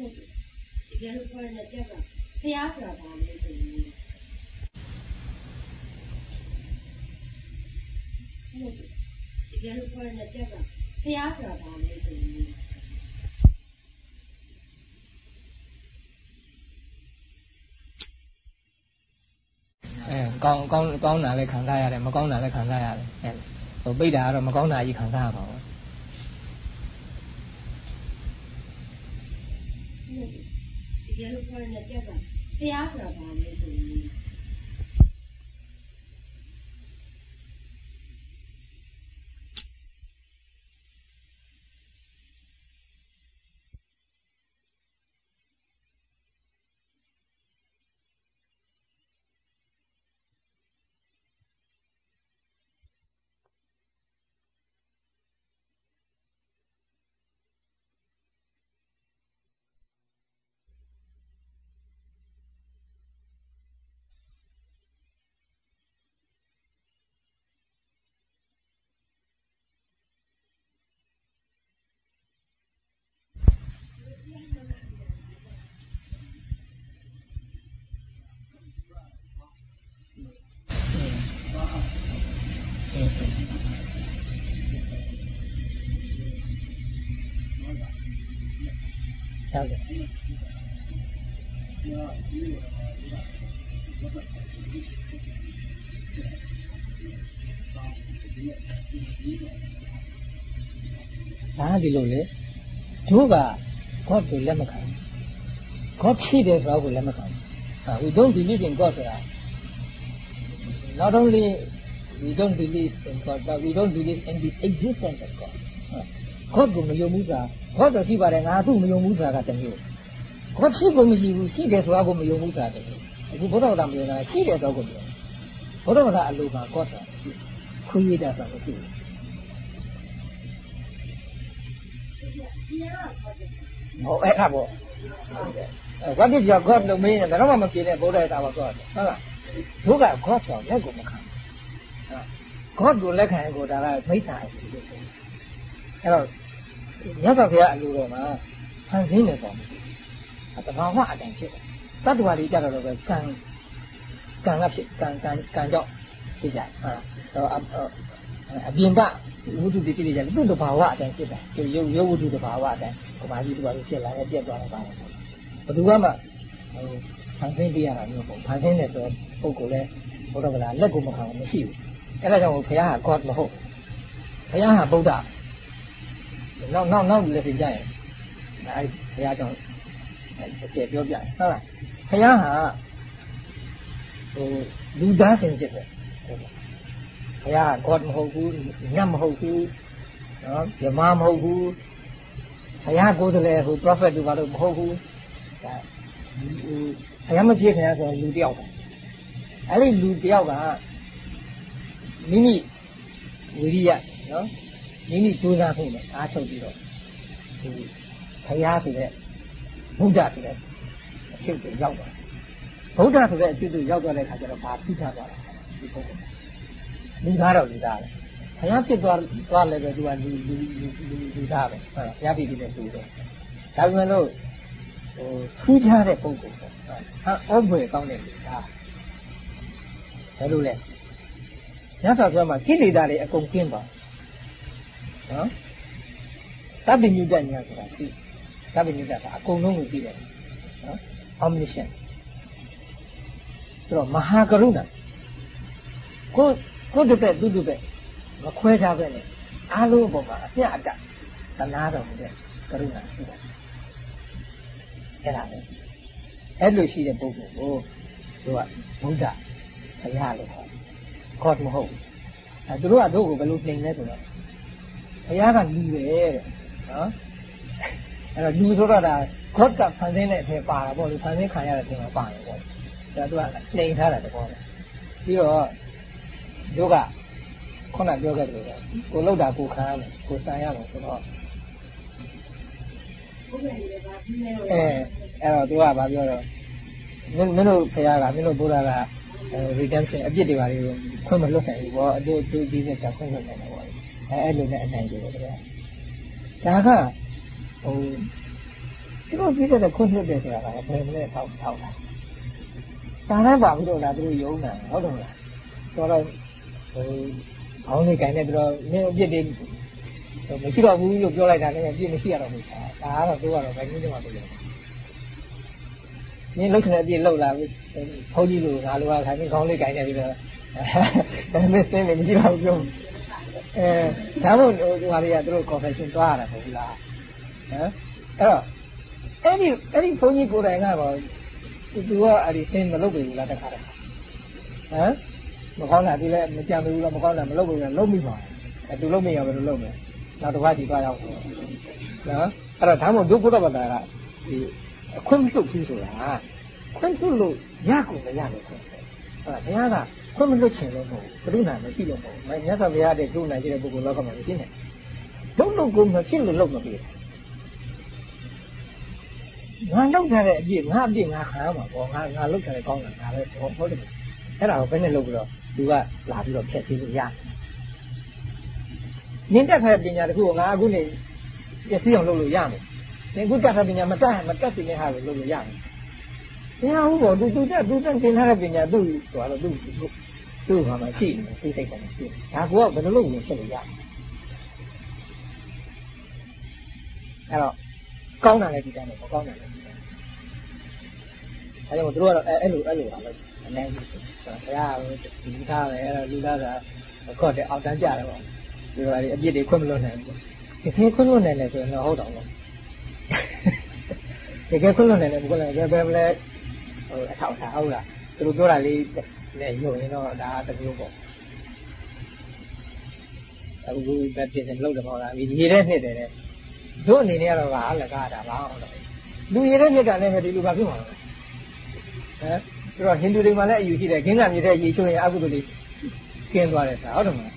ပေါ့တကယ်လို့ခေါ်တဲ့ကြက်ကဖျားဆိုတာဘာလဲဆိုရင်တကယ်လို့ခေါ်တဲ့ကြက်ကဖျားဆိုတာဘာလဲဆိုရင်အဲကောင်းကောင်းကောင်းတာလည်းခံစားရတယ်မကောင်းတာလည်းခံစားရတယ်အဲဟိုပိတ်တာကတော့မကောင်းတာကြီးခံစားရမှာပေါ့ တကယ်လို့ခေါ်တဲ့ကြက်ကဖျားဆိုတာဘာလဲဆိုရင် ဟုတ်တယ်ဒါဒီလိုလေတို့က God ကိုလက်မခံ God ရှိတယ်ဆိုတော့ကိုလက်မခံ we don't believe in God ဆိုတာ not only we don't believe in God but we don't believe in the existence of God God ကိုမယုံဘူးဆိုတာ God တော့ရှိပါတယ်ငါသူ့မယုံဘူးဆိုတာကတမျိုး God ရှိကိုမရှိဘူးရှိတယ်ဆိုတာကိုမယုံဘူးဆိုတာတမျိုးအခုဘုရားကမယုံတာရှိတယ်ဆိုတော့ကိုမယုံဘုရားကအလိုမှာ God ဆိုတာရှိခွေးရတာဆိုတာမရှိဘူးဟောအဲ့ဒါပေါ့ what is your god လို့မေးရင်တော့မှမပြေနဲ့ဘုရားရဲ့တာပါ god ဟုတ်လားဒုက္ခ god ဆိုလက်ကိုမခံ god ကိုလက်ခံရင်ကိုဒါကမိစ္ဆာအရှိတယ် အဲ့တော့မြတ်စွာဘုရားအလိုတော်မှာဖန်ဆင်းနေတော့အတဘာဝအတိုင်းဖြစ်တယ်တတ္တဝါတွေကြတော့ပဲကံကံကဖြစ်ကံကံကံကြောင့်ဖြစ်ကြဟုတ်လားအပြင်ပဝိတုတိတိကြတယ်သူ့တဘာဝအတိုင်းဖြစ်တယ်ရုပ်ရုပ်ဝိတုတဘာဝအတိုင်းကဘာကြီးတဘာကြီးဖြစ်လာတယ်ပြက်သွားတယ်ပါတယ်ဘယ်သူကမှဟိုဖန်ဆင်းပြရတာမျိုးပေါ့ဖန်ဆင်းတယ်ဆိုတော့ပုဂ္ဂိုလ်လဲဘုရားကလက်ကိုမခံဘူးမရှိဘူးအဲ့ဒါကြောင့်ဘုရားက God မဟုတ်ဘုရားကဗုဒ္ဓ နောက်နောက်နောက်လက်ပြင်ကြရင်အဲ့ဘုရားကြောင့်အကျေပြောပြတယ်ဟုတ်လားဘုရားဟာဟိုလူသားစင်ဖြစ်တယ်ဘုရားက God မဟုတ်ဘူးညတ်မဟုတ်ဘူးနော်ဓမ္မမဟုတ်ဘူးဘုရားကိုယ်တည်းဟို prophet တို့ဘာလို့မဟုတ်ဘူးဒါဟိုဘုရားမဖြစ်ခင်ဆိုလူတယောက်ပါအဲ့ဒီလူတယောက်ကမိမိဝိရိယနော် မိမိကြိုးစားဖို့နဲ့အားထုတ်ပြီးတော့ဒီဘုရားဆိုတဲ့ဘုရားဆိုတဲ့အဖြစ်ကိုရောက်သွားဗုဒ္ဓဆိုတဲ့အဖြစ်ကိုရောက်သွားတဲ့အခါကျတော့ဘာဖြစ်သွားတာဒီပုဂ္ဂိုလ်လူသားတော့လူသားပဲဘုရားဖြစ်သွားသွားလည်းပဲသူကလူလူလူလူသားပဲဟုတ်လားဘုရားပြည်ပြည်နဲ့တူတယ်ဒါပေမဲ့လို့ဟိုထူးခြားတဲ့ပုဂ္ဂိုလ်ပေါ့ဟာအောဘွယ်ကောင်းတဲ့လူသားဘယ်လိုလဲညသောပြောမှာကိလေသာတွေအကုန်ကျင်းပါ နော်တပ္ပိညုတညာဆိုတာရှိတပ္ပိညုတကအကုန်လုံးကိုကြည့်တယ်နော် omniscient ဆိုတော့မဟာကရုဏာကိုကိုတစ်သက်သူ့တစ်သက်မခွဲခြားပဲနဲ့အားလုံးအပေါ်မှာအပြတ်အတတ်သနာတော်မူတဲ့ကရုဏာရှိတယ်အဲ့ဒါပဲအဲ့လိုရှိတဲ့ပုဂ္ဂိုလ်ကိုသူကဘုရားဘုရားလို့ခေါ်ခေါ်မဟုတ်ဘူးအဲသူတို့ကတို့ကိုဘယ်လိုနှိမ်လဲဆိုတော့ ဘုရားကလူပဲတဲ့နော်အဲ့တော့လူဆိုတော့ဒါ God ကဖန်ဆင်းတဲ့အထက်ပါတာပေါ့လေဖန်ဆင်းခံရတဲ့အထက်မှာပါတယ်ပေါ့ဒါသူကနှိမ်ထားတာတဘောပဲပြီးတော့ဒုကခုနပြောခဲ့တယ်ပဲကိုလောက်တာကိုခံရမယ်ကိုစံရမယ်ဆိုတော့ဟုတ်ကဲ့လေပါဒီနေ့တော့အဲအဲ့တော့သူကဗာပြောတော့မင်းမင်းတို့ဖခင်ကမင်းတို့ဘုရားကအဲ redemption အပြစ်တွေပါလေခွင့်မလွတ်နိုင်ဘူးပေါ့အတူတူဒီစက်ကခွင့်လွတ်နိုင်တယ်ပေါ့ အဲအဲ့လိုနဲ့အနိုင်ကျတယ်ဗျာဒါကဟိုသူတို့ပြည့်တဲ့ခွင့်လွတ်တယ်ဆိုတာကဘယ်မလဲထောက်ထောက်တာဒါနဲ့ပါပြီးတော့လာသူတို့ယုံတာဟုတ်တယ်မလားတော်တော့ဟိုခေါင်းလေးကိုင်းနေပြီးတော့မင်းအပြစ်တွေမရှိတော့ဘူးလို့ပြောလိုက်တာလည်းအပြစ်မရှိရတော့ဘူးဒါကတော့သူကတော့ဘယ်နည်းမှမပြောဘူးနင်းလုတ်ခနဲ့အပြည့်လုတ်လာပြီဘုန်းကြီးလိုငါလိုကခိုင်းနေခေါင်းလေးကိုင်းနေပြီးတော့ဒါနဲ့စင်းနေမရှိတော့ဘူးပြော အဲဒါမို့ဟိုဒီဟာတွေကသူတို့ confession သွားရတာပေါ့လားဟမ်အဲ့တော့အဲ့ဒီအဲ့ဒီဘုန်းကြီးကိုယ်တိုင်ကတော့သူကအဲ့ဒီစင်းမလုတ်ပြီလားတခါတည်းဟမ်မကောင်းတာဒီလည်းမကြံဘူးလားမကောင်းတာမလုတ်ဘူးလားလုတ်မိပါအဲသူလုတ်မိရဘယ်လိုလုတ်မလဲနောက်တစ်ခါစီသွားရောက်နော်အဲ့တော့ဒါမှမဟုတ်ဒုက္ခဘတာကဒီအခွင့်မလွတ်ဘူးဆိုတာခွင့်လွတ်လို့ရကုန်မရလို့ခွင့်တယ်အဲ့ဒါဘုရားက ခွင့်မလွတ်ချင်လို့မဟုတ်ဘူးဘုရုနာမရှိလို့မဟုတ်ဘူးမြတ်စွာဘုရားတဲ့ဒုနာရှိတဲ့ပုဂ္ဂိုလ်လောကမှာမရှိနဲ့လုံးလုံးကိုမဖြစ်လို့လုံးမပြေငါလောက်ထားတဲ့အပြည့်ငါအပြည့်ငါခံရမှာပေါ့ငါငါလောက်ထားတဲ့ကောင်းတာငါပဲဟုတ်တယ်အဲ့ဒါကိုဘယ်နဲ့လုပ်ပြီးတော့သူကလာပြီးတော့ဖြတ်သိလို့ရတယ်နင်းတက်ခဲ့ပညာတခုကိုငါအခုနေပြည့်စည်အောင်လုပ်လို့ရမယ်။ဒီအခုတက်တဲ့ပညာမတက်မတက်တဲ့ဟာကိုလုပ်လို့ရမယ်။တရားဟုတ်ပေါ့သူသူတက်သူတက်သင်ထားတဲ့ပညာသူ့ဆိုတော့သူ့ သူ့ဘာမှရှိနေသူ့စိတ်ကလည်းရှိ။ဒါကဘယ်လိုလုပ်လို့ဖြစ်လို့ရမလဲ။အဲ့တော့ကောင်းတာလည်းဒီတိုင်းပဲမကောင်းတာလည်းဒီတိုင်း။အဲကြောင့်တို့ကတော့အဲ့လိုအဲ့လိုပါလို့အနည်းကြီးဆိုတော့ဘုရားကဒီထားပဲအဲ့တော့လူသားကခေါ်တဲ့အောက်တန်းကြတယ်ပေါ့။ဒီလိုအပြစ်တွေခွင့်မလွတ်နိုင်ဘူးတကယ်ခွင့်လွတ်နိုင်တယ်ဆိုရင်တော့ဟုတ်တော့ဘူးတကယ်ခွင့်လွတ်နိုင်တယ်ဘုရားကဘယ်ဘလဲဟိုအထောက်အထားဟုတ်လားသူတို့ပြောတာလေး နဲ့ယုံရင်တော့ဒါတမျိုးပေါ့အခုဘက်ပြင်စင်လောက်တယ်မဟုတ်လားဒီရေတဲ့နှစ်တယ်တဲ့တို့အနေနဲ့ကတော့ဟာလက်ကားတာပါဟုတ်တယ်လူရေတဲ့နှစ်တာလည်းပဲဒီလိုပါဖြစ်မှာဟမ်ဆိုတော့ဟိန္ဒူတွေမှာလည်းအယူရှိတယ်ခင်းကမြေတဲ့ရေချိုးရင်အကုသိုလ်လေးကျင်းသွားတယ်ဆိုတာဟုတ်တယ်မလား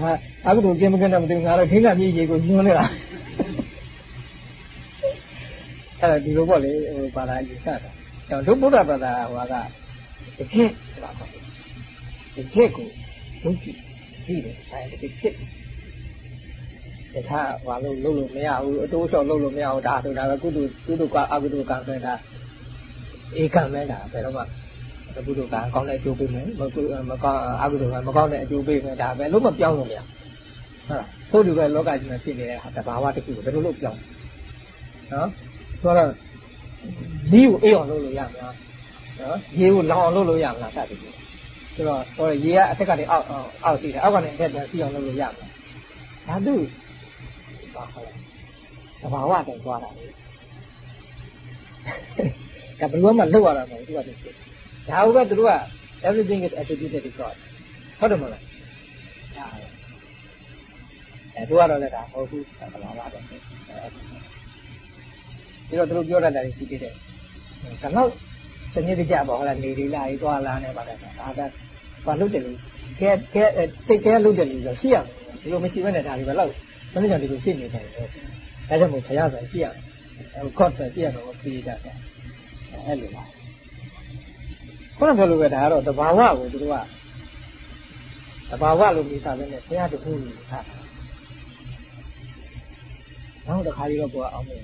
ငါအခုတော့ကျင်းမကန်းတော့မသိဘူးငါတော့ခင်းကမြေကြီးကိုညွှန်းနေတာအဲ့ဒါဒီလိုပေါ့လေဟိုပါလာယူဆတာ တော့ဒုဗုဒ္ဓဘာသာဟိုကတကယ်ဆိုတာပေါ့တကယ်ကိုဒုက္ခကြည့်တယ်အဲတကယ်ဖြစ်တခြားဘာလို့လုပ်လို့မရဘူးအတိုးလျှော့လုပ်လို့မရဘူးဒါဆိုတာပဲကုသိုလ်ကုသိုလ်ကအကုသိုလ်ကံဆိုရင်ဒါဧကံမဲတာဘယ်တော့မှကုသိုလ်ကံကောင်းတဲ့အကျိုးပေးမယ်မကုမကောင်းအကုသိုလ်ကမကောင်းတဲ့အကျိုးပေးမယ်ဒါပဲလုံးမပြောင်းလို့မရဟုတ်လားဘုဒ္ဓပဲလောကကြီးမှာဖြစ်နေတဲ့ဟာတဘာဝတစ်ခုကိုဘယ်လိုလုပ်ပြောင်းနော်ဆိုတော့ ဒီကိုအေးအောင်လုပ်လို့ရမလားနော်ရေကိုလောင်အောင်လုပ်လို့ရမလားစသည်ဖြင့်ဆိုတော့ဟိုရေကအထက်ကတည်းအောက်အောက်ရှိတယ်အောက်ကနေအထက်ပြန်စီအောင်လုပ်လို့ရမလားဒါသူဘာခေါ်လဲတဘာဝတိုင်သွားတာလေဒါဘယ်လိုမှလုပ်ရတာမဟုတ်ဘူးသူကတည်းကဒါဟုတ်ပဲသူတို့က everything is attributed to God ဟုတ်တယ်မလားဒါအဲသူကတော့လည်းဒါဟုတ်ဘူးသဘာဝတော့ ပြီးတော့သူတို့ပြောတတ်တယ်ရှိသေးတယ်ဒါတော့စနစ်တကျပေါ့ဟုတ်လားနေလေးလာရေးသွားလာနေပါတယ်ဒါကဘာလုပ်တယ်လို့ကဲကဲတိတ်ကဲလုပ်တယ်လို့ဆိုရှိရမယ်ဒီလိုမရှိဘဲနဲ့ဒါတွေပဲလောက်ဘယ်လိုကြောင့်ဒီလိုဖြစ်နေတယ်လဲဒါကြောင့်မို့ဘုရားဆိုရှိရမယ်ဟို God ဆိုရှိရမယ်ကိုပြေးတတ်တယ်အဲ့လိုပါခုနပြောလို့ပဲဒါကတော့တဘာဝကိုသူတို့ကတဘာဝလို့မိသားပဲနဲ့ဘုရားတခုလို့ထားတာနောက်တစ်ခါလေးတော့ကိုယ်အောင်မယ်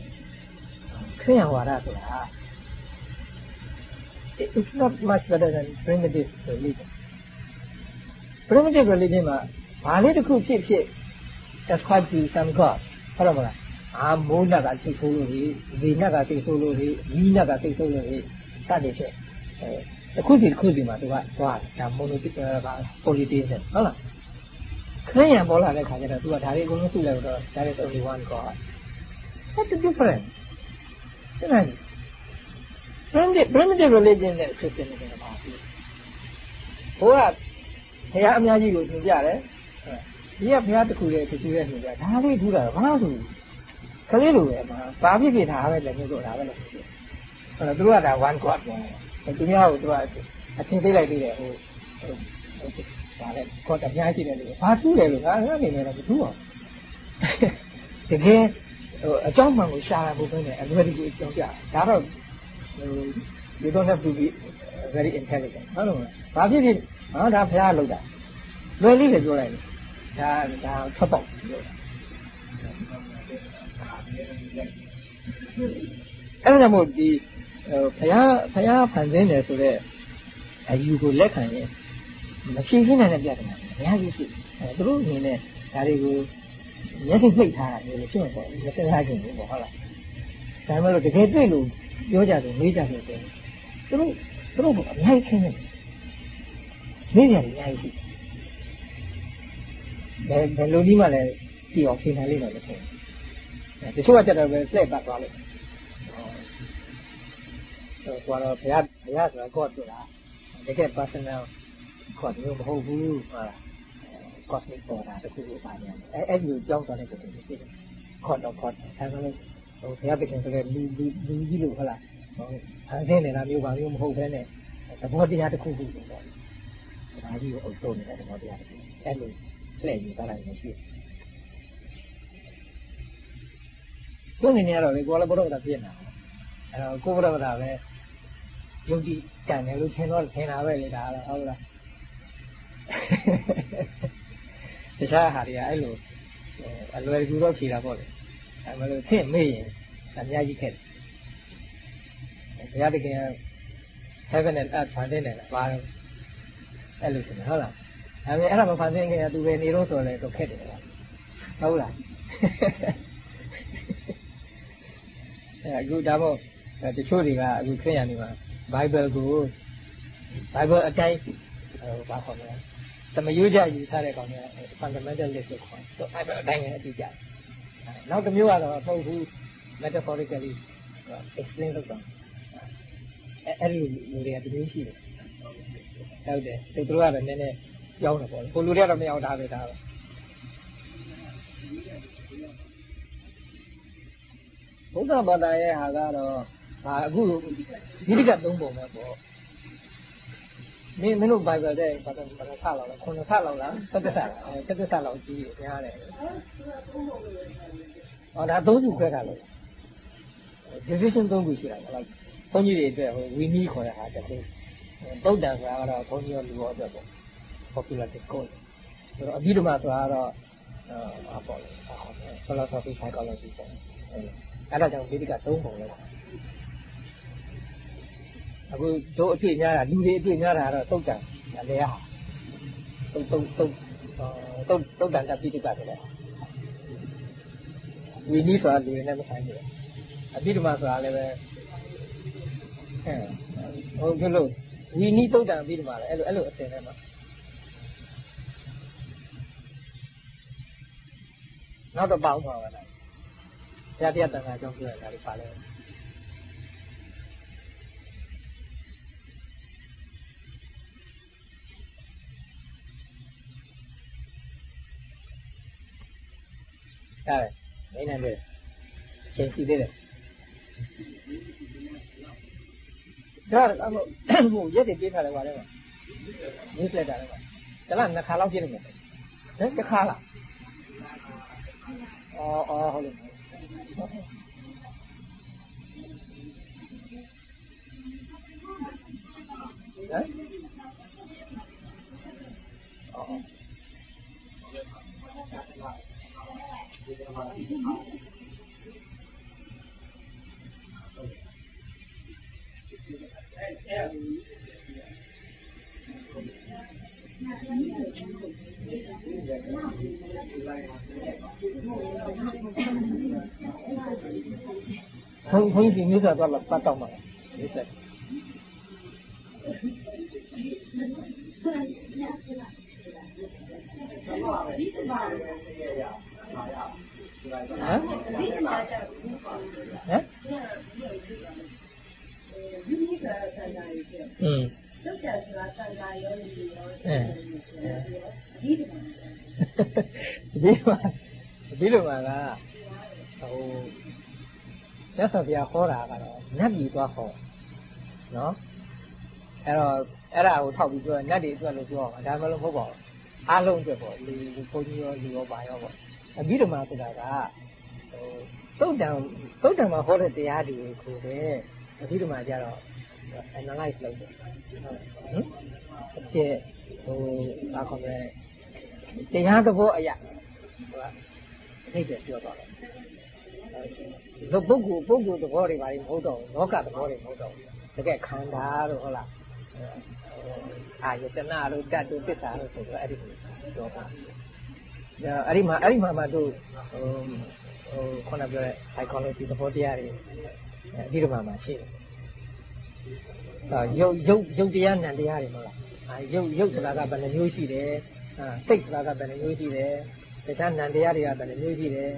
ခရိယဝါဒဆိုတာ it's not much better than primitive religion primitive religion မှာဘာလေးတစ်ခုဖြစ်ဖြစ် ascribe to some god ဟုတ်တယ်မလားအာမိုးနတ်ကသိဆိုးလို့ဟိဇေနတ်ကသိဆိုးလို့ဟိမီးနတ်ကသိဆိုးလို့ဟိစသည်ဖြင့်အဲတစ်ခုစီတစ်ခုစီမှာသူကသွားတယ်ဒါ monotheism က polytheism ဟုတ်လားခရိယံပေါ်လာတဲ့ခါကျတော့သူကဒါတွေအကုန်လုံးစုလိုက်တော့ that is only one god what's the difference တဲ့လား primitive primitive religion နဲ့ Christianity ကဘာဖြစ်ဟိုကဘုရားအများကြီးကိုသင်ပြတယ်ဒီကဘုရားတစ်ခုတည်းတစ်ခုတည်းသင်ပြဒါလေးထူတာဘာလို့ဆိုကလေးလိုပဲမှာဘာဖြစ်ဖြစ်ထားပဲလည်းမျိုးတော့ဒါပဲလို့ဖြစ်အဲ့တော့သူကဒါ one god ပဲသူများကိုသူကအချင်းသေးလိုက်သေးတယ်ဟိုဒါလည်း god အများကြီးတယ်လို့ဘာထူးလဲလို့ငါအနေနဲ့တော့မထူးအောင်တကယ် ဟိုအကြောင်းမှန်ကိုရှာတာဖို့ပဲနဲ့အလွယ်တကူအကြောင်းပြဒါတော့ဟို you don't have to be very intelligent ဟုတ်လို့ဘာဖြစ်ဖြစ်ဟာဒါဘုရားလုပ်တာလွယ်လေးလည်းပြောလိုက်တယ်ဒါဒါထွက်ပေါက်ပြောတာအဲ့ဒါမို့ဒီဘုရားဘုရားဖန်ဆင်းတယ်ဆိုတော့အယူကိုလက်ခံရင်မဖြေရှင်းနိုင်တဲ့ပြဿနာအများကြီးရှိအဲသူတို့အနေနဲ့ဒါတွေကို မျက်စိပိတ်ထားတာမျိုးဖြစ်မှာပေါ့မစဉ်းစားကြည့်ဘူးပေါ့ဟုတ်လားဒါမှမဟုတ်တကယ်တွေ့လို့ပြောကြတယ်မေးကြတယ်ဆိုသူတို့သူတို့ကအများကြီးခင်းနေတယ်မေးကြတယ်အများကြီးရှိဘယ်ဘယ်လိုကြီးမှလည်းကြည့်အောင်ဖြေနိုင်လိမ့်မယ်လို့ထင်တယ်တချို့ကကြတော့ပဲစက်ပတ်သွားလိမ့်မယ်ဟိုကတော့ဘုရားဘုရားဆိုတာကော့ဆိုတာတကယ် personal ခေါ်တယ်မဟုတ်ဘူးဟာ cosmic order တခုခုပါနေတယ်အဲအဲ့ဒီကြောင်းသွားတဲ့ပုံတွေဖြစ်တယ်ခေါ်တော့ခေါ်တယ်အဲဒါလို့ဟိုဘုရားသခင်ဆိုတဲ့လူလူလူကြီးလို့ဟုတ်လားဟိုအန်ဆင်းနေတာမျိုးပါမျိုးမဟုတ်ဘဲနဲ့သဘောတရားတစ်ခုခုပေါ့ဒါကြီးကိုအုပ်စိုးနေတဲ့သဘောတရားတစ်ခုအဲ့လိုလှည့်ယူသွားလိုက်မရှိဘူးကိုယ်နေနေရတော့လေကိုယ်လည်းဘုရားကပြည့်နေတာအဲတော့ကိုယ်ဘုရားကပဲယုံကြည်ကံတယ်လို့ထင်တော့ထင်တာပဲလေဒါကတော့ဟုတ်လား တခြားဟာတွေကအဲ့လိုအလွယ်ကူတော့ဖြေတာပေါ့လေအဲမလို့ထင့်မေ့ရင်အများကြီးခက်တယ်ဘုရားတကယ် heaven and earth ဖန်တင်တယ်လားဘာလို့အဲ့လိုဆိုနေဟုတ်လားဒါပေမဲ့အဲ့ဒါမဖန်တင်ခင်ကသူပဲနေတော့ဆိုလဲတော့ခက်တယ်ဟုတ်လားအဲအခုဒါမို့တချို့တွေကအခုခရစ်ယာန်တွေမှာ Bible ကို Bible အတိုင်းဟိုဘာခေါ်မလဲ သမယုကြယူထားတဲ့ကောင်တွေက fundamentalist လို့ခေါ်တယ်သူ Bible အတိုင်းပဲအတူကြတယ်နောက်တစ်မျိုးကတော့ပုံဘူး metaphorically explain လုပ်တာအဲအဲ့ဒီလူတွေကတမျိုးရှိတယ်ဟုတ်တယ်သူတို့ကတော့နည်းနည်းကြောင်းတယ်ပေါ့လေကိုလူတွေကတော့မရောက်တာပဲဒါပဲဘုရားဘာသာရဲ့ဟာကတော့ဒါအခုဒီတိကသုံးပုံပဲပေါ့ မင်းမင်းတို့ Bible တဲ့ဘာသာဘာသာဆလောက်လားခုနှစ်ဆလောက်လားသတ္တဆလားသတ္တဆလောက်ကြီးများတယ်ဟောဒါသုံးခုခွဲတာလို့ division သုံးခုရှိတာလားဘုန်းကြီးတွေအတွက်ဟိုဝီနီးခေါ်တဲ့ဟာတစ်ခုသုတ်တန်ဆိုတာကတော့ဘုန်းကြီးရောလူရောအတွက်ပေါ့ popular discourse ဆိုတော့အဘိဓမ္မာဆိုတာကတော့အာပေါ့လေအာခေါ်တယ် philosophy psychology ပေါ့အဲ့ဒါကြောင့်ဗေဒကသုံးပုံလဲ အခုတို့အတွေ့များတာလူတွေအတွေ့များတာကတော့တုတ်တန်လည်းဟာတုတ်တုတ်တုတ်တုတ်တုတ်တန်တပိဋကတယ်လေဝီနီးဆိုတာလူတွေနဲ့မဆိုင်ဘူးအပိဓမ္မာဆိုတာလည်းပဲအဲဟုတ်ကဲ့လို့ဝီနီးတုတ်တန်အပိဓမ္မာလည်းအဲ့လိုအဲ့လိုအစင်နဲ့မှာနောက်တော့ပေါင်းပါပါလားဘုရားတရားတန်ခါကြောင့်ပြောရတာဒီပါလဲ ရတယ်မင်းနဲ့တွေ့ချိန်ရှိသေးတယ်ဒါအမို့ဟိုရက်တွေပြေးထားတယ်ပါလေကွာနည်းစလက်တာလည်းကွာတလားနှစ်ခါလောက်ပြည့်နေတယ်ဟမ်တစ်ခါလားအော်အော်ဟုတ်လို့ဟမ်အော် ဘုန်းဘုန်းကြီးမြစ်စာတော့ပတ်တော့မှာမြစ်စာ ဟမ်ဟမ်อืมလုတ်တယ်ဆိုတာသံဃာရောဒီရောအဲဒီတည်းဒီမှာဒီလိုမှာကဟိုမြတ်စွာဘုရားဟောတာကတော့နတ်ပြည်သွားဟောနော်အဲ့တော့အဲ့ဒါကိုထောက်ပြီးပြောနတ်တွေအတွက်လို့ပြောအောင်ဒါမှမဟုတ်မဟုတ်ပါဘူးအားလုံးအတွက်ပေါ့လူလူဘုန်းကြီးရောလူရောပါရောပေါ့ အဘိဓမ္မာဆိုတာကဟိုသုတ်တံသုတ်တံမှာဟောတဲ့တရားတွေကိုပဲအဘိဓမ္မာကြတော့ analyze လုပ်တယ်ဟုတ်ဟမ်အကျဟိုဘာခေါ်မလဲတရားသဘောအရာဟိုကအထိတ်တယ်ပြောသွားတယ်လို့ပုဂ္ဂိုလ်ပုဂ္ဂိုလ်သဘောတွေဘာတွေမဟုတ်တော့ဘူးလောကသဘောတွေမဟုတ်တော့ဘူးတကယ်ခန္ဓာတို့ဟုတ်လားအာယတနာတို့တတ်တို့တစ္ဆာတို့ဆိုတော့အဲ့ဒီပြောတာ အဲ့ဒီမှာအဲ့ဒီမှာမှတို့ဟိုဟိုခုနပြောတဲ့ psychology သဘောတရားတွေအဒီမှာမှရှိတယ်အာရုပ်ရုပ်ရုပ်တရားနံတရားတွေမဟုတ်လားအာရုပ်ရုပ်ဆိုတာကဘယ်နှမျိုးရှိတယ်အာစိတ်ဆိုတာကဘယ်နှမျိုးရှိတယ်တခြားနံတရားတွေကဘယ်နှမျိုးရှိတယ်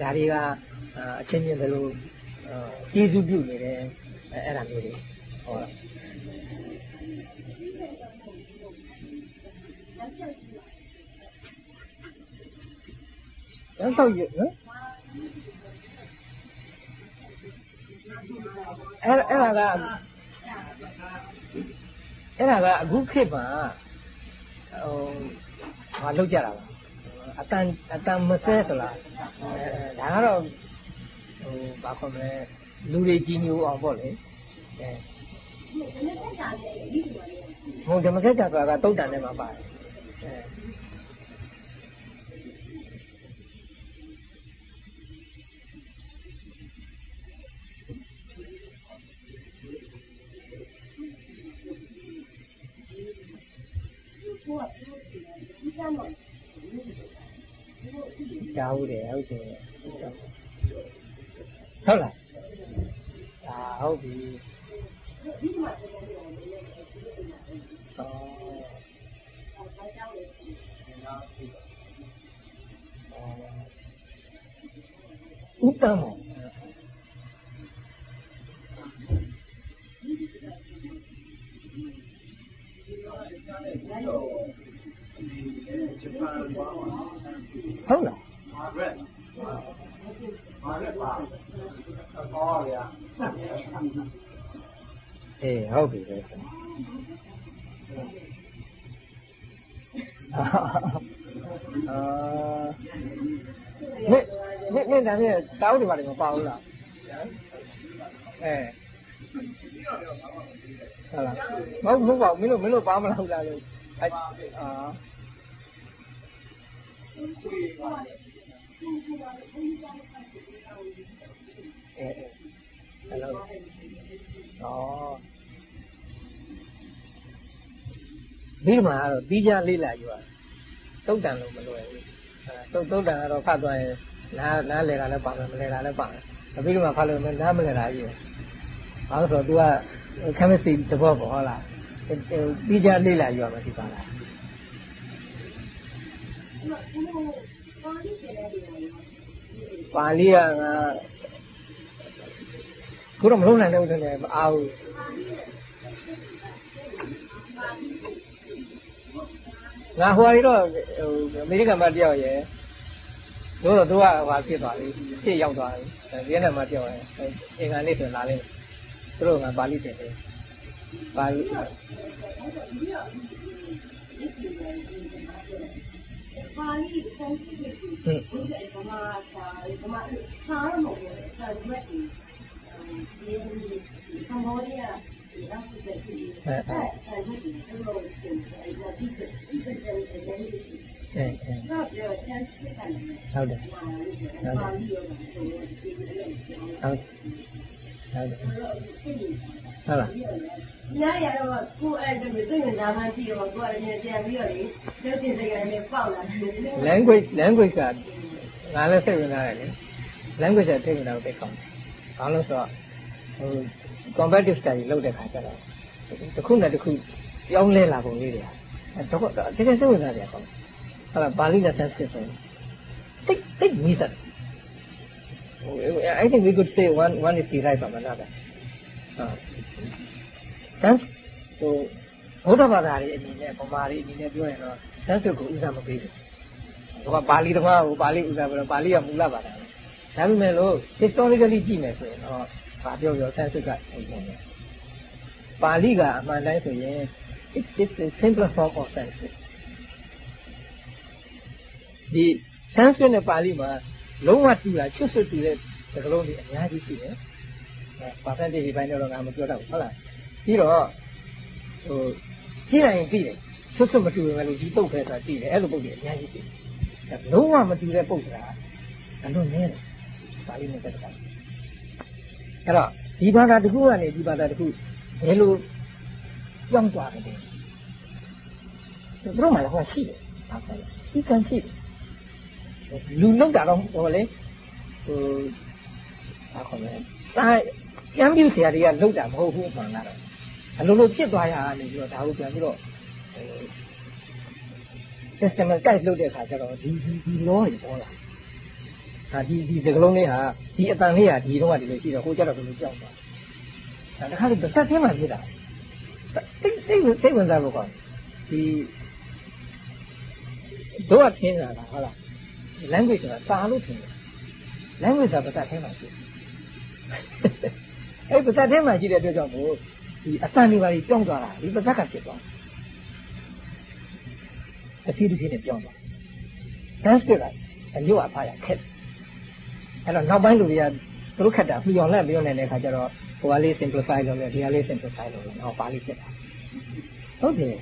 ဒါတွေကအချင်းချင်းဘယ်လိုကျေးဇူးပြုနေတယ်အဲ့ဒါမျိုးတွေဟော ရသောက်ရနော်အဲ့အဲ့ဒါကအဲ့ဒါကအခုခေတ်မှာဟိုဟာလောက်ကြတာပါအတန်အတန်မဆဲသလားအဲဒါကတော့ဟိုဘာခေါ်မလဲလူတွေကြီးညိုအောင်ပေါ့လေအဲဟိုဓမ္မစကြာဆိုတာကတုတ်တန်ထဲမှာပါတယ်အဲ trâu đẻo chè. Thôi là tao bị. To út tao ဒါနဲ့တောင်းတယ်ပါလေမပါဘူးလားအဲဟုတ်လားမဟုတ်မဟုတ်ပါဘူးမင်းတို့မင်းတို့ပါမလားဟုတ်လားလို့အာအဲဟယ်လိုဩဒီမှာကတော့ပြီးကြလေးလာယူရတုတ်တန်လို့မလွယ်ဘူးအဲတုတ်တုတ်တန်ကတော့ဖတ်သွားရင် နားနားလဲတာလည်းပါမယ်မလဲတာလည်းပါမယ်ပြီးတော့မှဖတ်လို့မနားမလဲတာကြီးဘာလို့ဆိုတော့ तू က chemistry သဘောပေါ့ဟုတ်လားပြီးကြလေးလာယူရမှာဒီပါလားပါဠိကငါခုတော့မလုံးနိုင်တဲ့ဥစ္စာနဲ့မအားဘူးငါဟိုရီတော့ဟိုအမေရိကန်မှာတယောက်ရယ် တို့တော့သူကဟာဖြစ်သွားပြီဖြစ်ရောက်သွားပြီဗီယက်နမ်မှာပြောတယ်အင်္ဂါနေ့ဆိုလာလဲသူတို့ကပါဠိတင်တယ်ပါဠိပါဠိစံစစ်စစ်ဟုတ်တယ်ဗမာစာဗမာစာမဟုတ်ဘူးစာမတ်ဒီကမ္ဘောဒီးယားအဲ့ဒါအဲ့ဒါဒီလိုတင်တယ်အဲ့ဒါဒီကဒီကတဲ့ အဲအဲတော့ပြောချမ်းစစ်တယ်ဟုတ်တယ်ပါဠိရောဆိုဒီဒီဟုတ်ဟုတ်တယ်ဟုတ်လားညရတော့ကိုအဲ့ဒါမျိုးသိနေတာမှရှိတော့ကိုအဲ့ဒါပြန်ပြီးတော့လေကျုပ်တင်စကားနဲ့ပေါက်လာတယ် language language ကငါလည်းစိတ်ဝင်စားတယ်လေ language ကသိနေတာကိုသိကောင်းတယ်။ဘာလို့ဆိုတော့ဟို competitive study လုပ်တဲ့ခါကျတော့တစ်ခုနဲ့တစ်ခုပြောင်းလဲလာပုံလေးတွေအဲတော့တကယ်စိတ်ဝင်စားတယ်ကောင်း။ဟု တ်လားပါဠိနဲ့ Sanskrit ဆိုရင်တိတ်တိတ်မိစက်ဟို I think we could say one one is derived from another. ဟုတ်။တန်းဟိုဗုဒ္ဓဘာသာတွေအနေနဲ့ဗမာတွေအနေနဲ့ပြောရင်တော့ဆန်းစစ်ကိုဥစားမပေးဘူး။ဟိုကပါဠိသမားကိုပါဠိဥစားပြီးတော့ပါဠိကမူလဘာသာပဲ။ဒါပေမဲ့လို့ historically ကြည့်မယ်ဆိုရင်တော့ဘာပြောပြောဆန်းစစ်ကအိမ်ပေါ်တယ်။ပါဠိကအမှန်တိုင်းဆိုရင် it is a simpler form of Sanskrit ဒီ Sanskrit နဲ့ပါဠိမှာလုံးဝတူတာချွတ်ဆွတ်တူတဲ့စကားလုံးတွေအများကြီးရှိတယ်။ percentage ဘိုင်းတော့ငါမပြောတတ်ဘူးဟုတ်လား။ပြီးတော့ဟိုကြည့်လိုက်ရင်သိတယ်ချွတ်ဆွတ်မတူရင်လည်းဒီပုတ်ပဲဆိုတာသိတယ်အဲ့လိုပုတ်တွေအများကြီးရှိတယ်။လုံးဝမတူတဲ့ပုတ်ဆိုတာအလွန်နည်းတယ်။ပါဠိနဲ့တက်တာ။အဲ့တော့ဒီဘာသာတစ်ခုကနေဒီဘာသာတစ်ခုဘယ်လိုပြောင်းသွားတယ်လဲ။သူတို့မှလည်းဟောရှိတယ်။ဟုတ်ကဲ့။ဒီကံရှိတယ်။ လူလောက်တာတော့ဟိုလေဟိုဘာခေါ်လဲ။ဒါပြန်ပြူဆရာတွေကလောက်တာမဟုတ်ဘူးမှန်လားတော့။အလိုလိုဖြစ်သွားရတာနေပြီးတော့ဒါကိုပြန်ပြီးတော့ system ကိုက်လုပ်တဲ့အခါကျတော့ဒီဒီဒီ law တွေပေါ်လာ။ဒါဒီဒီစကလုံးလေးဟာဒီအတန်လေးဟာဒီတော့ကဒီလိုရှိတော့ဟိုကျတော့ဘယ်လိုကြောက်သွား။ဒါတခါလေတစ်သက်သေးမှဖြစ်တာ။တိတ်တိတ်တိတ်ဝင်စားလို့ကောဒီတို့ကထင်းတာလားဟုတ်လား language ဆိုတာစာလို့ထင်တယ် language ဆိုတာပတ်သက်ထဲမှာရှိတယ်အဲ့ပတ်သက်ထဲမှာရှိတဲ့အတွက်ကြောင့်မို့ဒီအတန်တွေပါကြီးကြောင်းသွားတာဒီပတ်သက်ကဖြစ်သွားတယ်တဖြည်းတဖြည်းနဲ့ကြောင်းသွား Sanskrit ကအညို့အဖားရခက်အဲ့တော့နောက်ပိုင်းလူတွေကသူတို့ခက်တာပြောင်လက်ပြောနေတဲ့အခါကျတော့ဟိုကလေး simplify လုပ်လဲဒီကလေး simplify လုပ်လဲတော့ပါဠိဖြစ်တာဟုတ်တယ်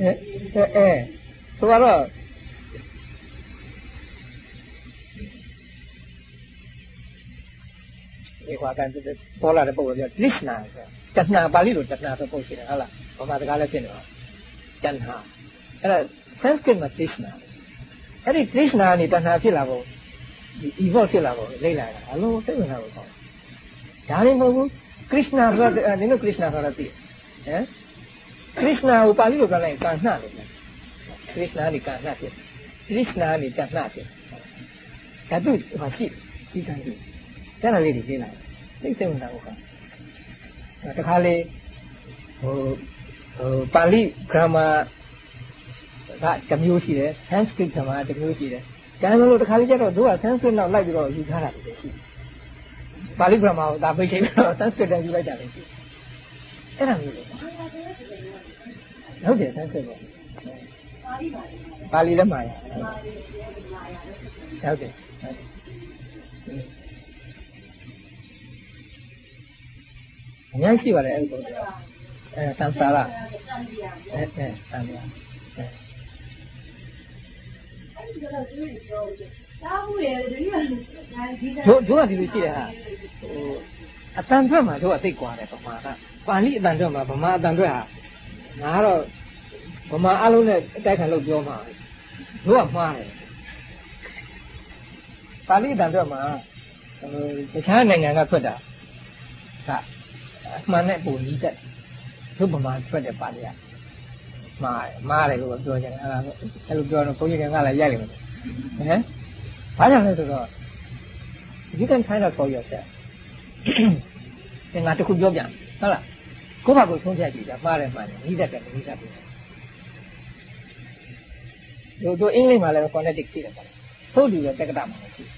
အဲအဲဆိုတော့ ဒီခွာကန်ပေါ်လာတဲ့ပုံပြော Krishna ဆိုတဏှာပါဠိလိုတဏှာဆိုပုံရှိတယ်ဟုတ်လားဗမာစကားလည်းဖြစ်နေတော့တဏှာအဲ့ဒါ Sanskrit မှာ Krishna အဲ့ဒီ Krishna ကနေတဏှာဖြစ်လာဖို့ဒီ evolve ဖြစ်လာဖို့လိမ့်လာတာအလုံးစိတ်ဝင်စားဖို့ကောင်းဒါလည်းမဟုတ်ဘူး Krishna ဆိုတာနင်တို့ Krishna ဆိုတာသိဟမ် Krishna ကိုပါဠိလိုပြောလိုက်ရင်ကာဏလို့ပြော Krishna ကနေကာဏဖြစ် Krishna ကနေတဏှဖြစ်ဒါသူဟောရှိဒီကံကြီး အဲ့ဒါလေးတွေသိလာသိစိတ်ဝင်စားဖို့ကောင်းတခါလေဟိုဟိုပါဠိ grammar ကတစ်မျိုးရှိတယ် Sanskrit grammar တစ်မျိုးရှိတယ်ဒါမှမဟုတ်တခါလေကျတော့တို့က Sanskrit နောက်လိုက်ပြီးတော့ယူထားတာတွေရှိတယ်ပါဠိ grammar ကိုဒါပိတ်ချိန်ပြီးတော့ Sanskrit တန်းယူလိုက်တာလည်းရှိတယ်အဲ့ဒါမျိုးလေဟုတ်တယ် Sanskrit ပေါ့ပါဠိလည်းမှာရဟုတ်တယ်အ များကြီးရှိပါတယ်အဲ့ဒီပုံတွေအဲသံသာရအဲအဲသံသာတို့တို့ကဒီလိုရှိတယ်ဟာဟိုအတန်ထွက်မှာတို့ကသိကွာတယ်ဗမာကပါဠိအတန်ထွက်မှာဗမာအတန်ထွက်ဟာငါကတော့ဗမာအလုံးနဲ့အတိုက်ခံလို့ပြောမှာတို့ကမှားတယ်ပါဠိအတန်ထွက်မှာဟိုတခြားနိုင်ငံကထွက်တာက အမှန်နဲ့ပုံနီးတက်တို့ဗမာထွက်တဲ့ပါဠိကမှားတယ်မှားတယ်လို့ပြောကြတယ်အဲ့ဒါအဲ့လိုပြောတော့ဘုန်းကြီးကလည်းရိုက်လိမ့်မယ်ဟမ်ဘာကြောင့်လဲဆိုတော့ you can find out for yourself သင်္ဃာတစ်ခုပြောပြဟုတ်လားကိုယ့်ဘာကိုဆုံးဖြတ်ကြည့်တာမှားတယ်မှားတယ်နီးတက်တယ်နီးတက်တယ်တို့တို့အင်္ဂလိပ်မှာလည်း phonetic ရှိတယ်ပေါ့သို့တူတဲ့တက္ကတာမှာရှိတယ်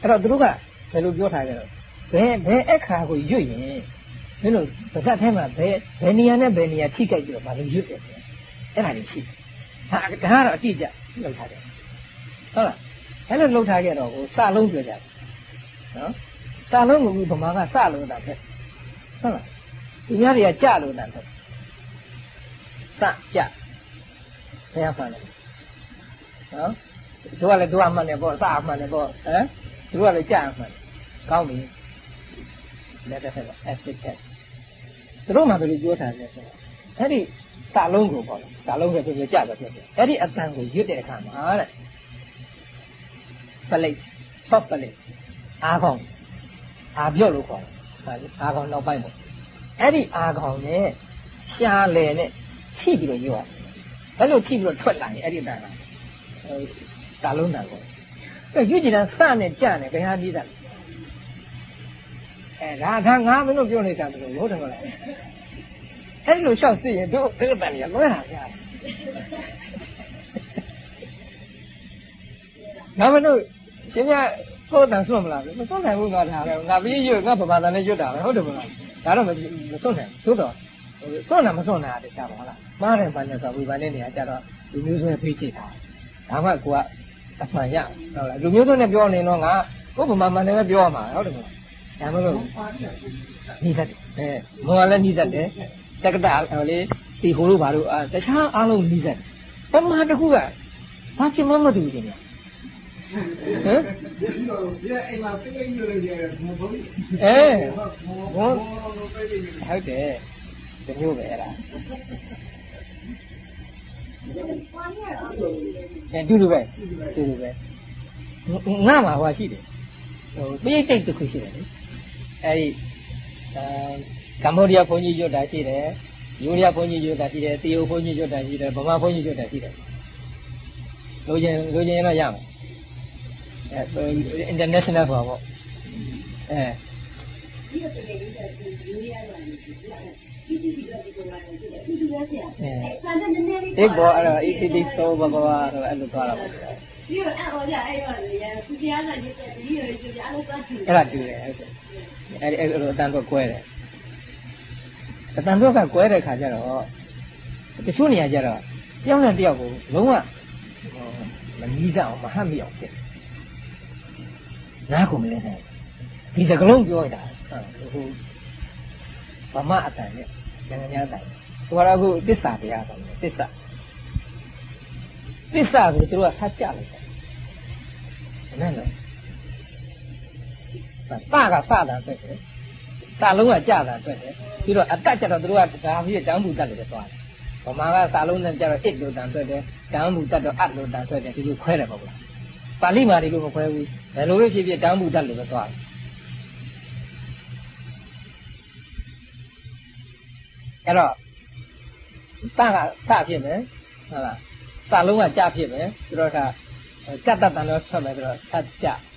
အဲ့တော့သူတို့ကဘယ်လိုပြောထားကြတော့ဘယ်ဘယ်အခါကိုရွတ်ရင် မင်းတို့ပါဇက်ထဲမှာဘယ်ဘယ်နေရာနဲ့ဘယ်နေရာထိကြိုက်ပြီးတော့ဘာလို့ရွတ်တယ်အဲ့ဒါကြီးရှိဒါဒါကတော့အတိအကျလောက်ထားတယ်ဟုတ်လားအဲ့လိုလောက်ထားကြတော့ဟိုစလုံးပြောကြတယ်နော်စလုံးကိုဗမာကစလို့တာဖြစ်ဟုတ်လားဒီများတွေကကြလို့တာဖြစ်စကြဘယ်မှာလဲနော်တို့ကလည်းတို့အမှန်နဲ့ပေါ့စအမှန်နဲ့ပေါ့ဟမ်တို့ကလည်းကြအမှန်ကောင်းပြီလက်တစ်ဖက်က acid test တို့ မှဘယ်လိုပြောထားလဲဆိုတော့အဲ့ဒီစာလုံးကိုပေါ့စာလုံးဆိုပြပြကြတော့ပြပြအဲ့ဒီအတန်ကိုရွတ်တဲ့အခါမှာတဲ့ပလိတ် soft ပလိတ်အာခေါင်အာပြော့လို့ခေါ်တယ်အာခေါင်နောက်ပိုင်းပေါ့အဲ့ဒီအာခေါင်နဲ့ရှားလေနဲ့ထိပြီးတော့ရွတ်ရတယ်အဲ့လိုထိပြီးတော့ထွက်လာရင်အဲ့ဒီအတန်ကစာလုံးတန်ပေါ့အဲ့ရွတ်ကြည့်တာစနဲ့ကြနဲ့ဘယ်ဟာကြီးတာ အဲဒါဒါငါမင်းတို့ပြောနေတာဘယ်လိုလို့တယ်မလားအဲ့လိုလျှောက်သိရင်တို့ဒီအတန်ကြီးလွဲတာဗျာငါမလို့ရှင်ပြကိုယ်တန်ဆွတ်မလားမဆွတ်နိုင်ဘူးငါထားတယ်ငါပြီးရွတ်ငါပမာတန်နဲ့ရွတ်တာပဲဟုတ်တယ်မလားဒါတော့မဆွတ်နိုင်သို့တော့ဆွတ်နိုင်မဆွတ်နိုင်တာတခြားပါဟုတ်လားမားတယ်ပါနေဆိုဝေဘာနဲ့နေရာကြတော့လူမျိုးဆွဲဖိတ်ချိတ်တာဒါမှကိုကအမှန်ရဟုတ်လားလူမျိုးဆွဲနဲ့ပြောနေတော့ငါကိုယ်ပမာမှန်တယ်ပဲပြောရမှာဟုတ်တယ်မလား ဒါမှမဟုတ်နီးတတ်တယ်အဲမော်လည်းနီးတတ်တယ်တက္ကတာဟိုလေဒီဟိုလိုဘာလို့တခြားအားလုံးနီးတတ်တယ်ပမာတစ်ခုကဘာဖြစ်မှမသိဘူးခင်ဗျာဟမ်ဒီလိုဒီအိမ်မှာပြည့်ရွလို့ရတယ်ဘုံဘုံအဲဘုံဟုတ်တယ်ဒီမျိုးပဲအဲ့ဒါအဲတူတူပဲတူတူပဲငါမှာဟိုရှိတယ်ဟိုပိဋိတ်တစ်ခုရှိတယ်လေ အဲဒီအဲကမ္ဘောဒီးယားဘုန်းကြီးရွတ်တာရှိတယ်ယူရီးယားဘုန်းကြီးရွတ်တာရှိတယ်တီယိုဘုန်းကြီးရွတ်တာရှိတယ်ဗမာဘုန်းကြီးရွတ်တာရှိတယ်လိုချင်လိုချင်ရင်တော့ရမယ်အဲ international ပေါ့ပေါ့အဲဒီလိုတကယ်ကြီးတဲ့ယူရီးယားမှာဒီဒီဒီဒီတော့ဒီကောင်ကဒီဒီဒီရဆရာအဲစံတဲ့နည်းနည်းလေးဒီဘောအဲ့တော့ ECD သောဘဘဝတော့အဲ့လိုသွားတာပေါ့ဒီတော့အဲ့ဟောကြအဲ့ဟောရသူတရားစာရေးတဲ့ဒီလိုကြည့်အဲ့လိုသွားကြည့်အဲ့ဒါတူတယ်ဟုတ်တယ် အဲ့အဲ့လိုအတန်တော့ကွဲတယ်အတန်တော့ကကွဲတဲ့ခါကျတော့တချို့နေရာကျတော့တယောက်နဲ့တယောက်ကိုလုံးဝမနီးစအောင်မဟတ်မိအောင်ဖြစ်နားကိုမလဲနိုင်ဒီစကလုံးပြောတာဟိုဗမာအတန်နဲ့ဉာဏ်ဉာဏ်တိုင်ဟိုကတော့အခုတစ္ဆာတရားဆိုတယ်တစ္ဆာတစ္ဆာကိုသူတို့ကဆက်ကြလိုက်တယ်နဲ့နော် တကစတာတွေ့တယ်စာလုံးကကြတာတွေ့တယ်ပြီးတော့အတက်ကြတော့သူတို့ကဒါပြီးတန်းဘူးတက်လို့သွားတယ်ဗမာကစာလုံးနဲ့ကြတော့ it လို့တန်တွေ့တယ်တန်းဘူးတက်တော့ at လို့တန်တွေ့တယ်ဒီလိုခွဲတယ်ပေါ့ဗျာပါဠိမှာဒီလိုမခွဲဘူးဘယ်လိုပဲဖြစ်ဖြစ်တန်းမှုတတ်လို့ပဲသွားတယ်အဲ့တော့တကစဖြစ်မယ်ဟုတ်လားစာလုံးကကြဖြစ်မယ်ပြီးတော့ကကတ်တတ်တန်တော့ဆက်မယ်ပြီးတော့ဆက်ကြဟုတ်လားအဲ့ဒါ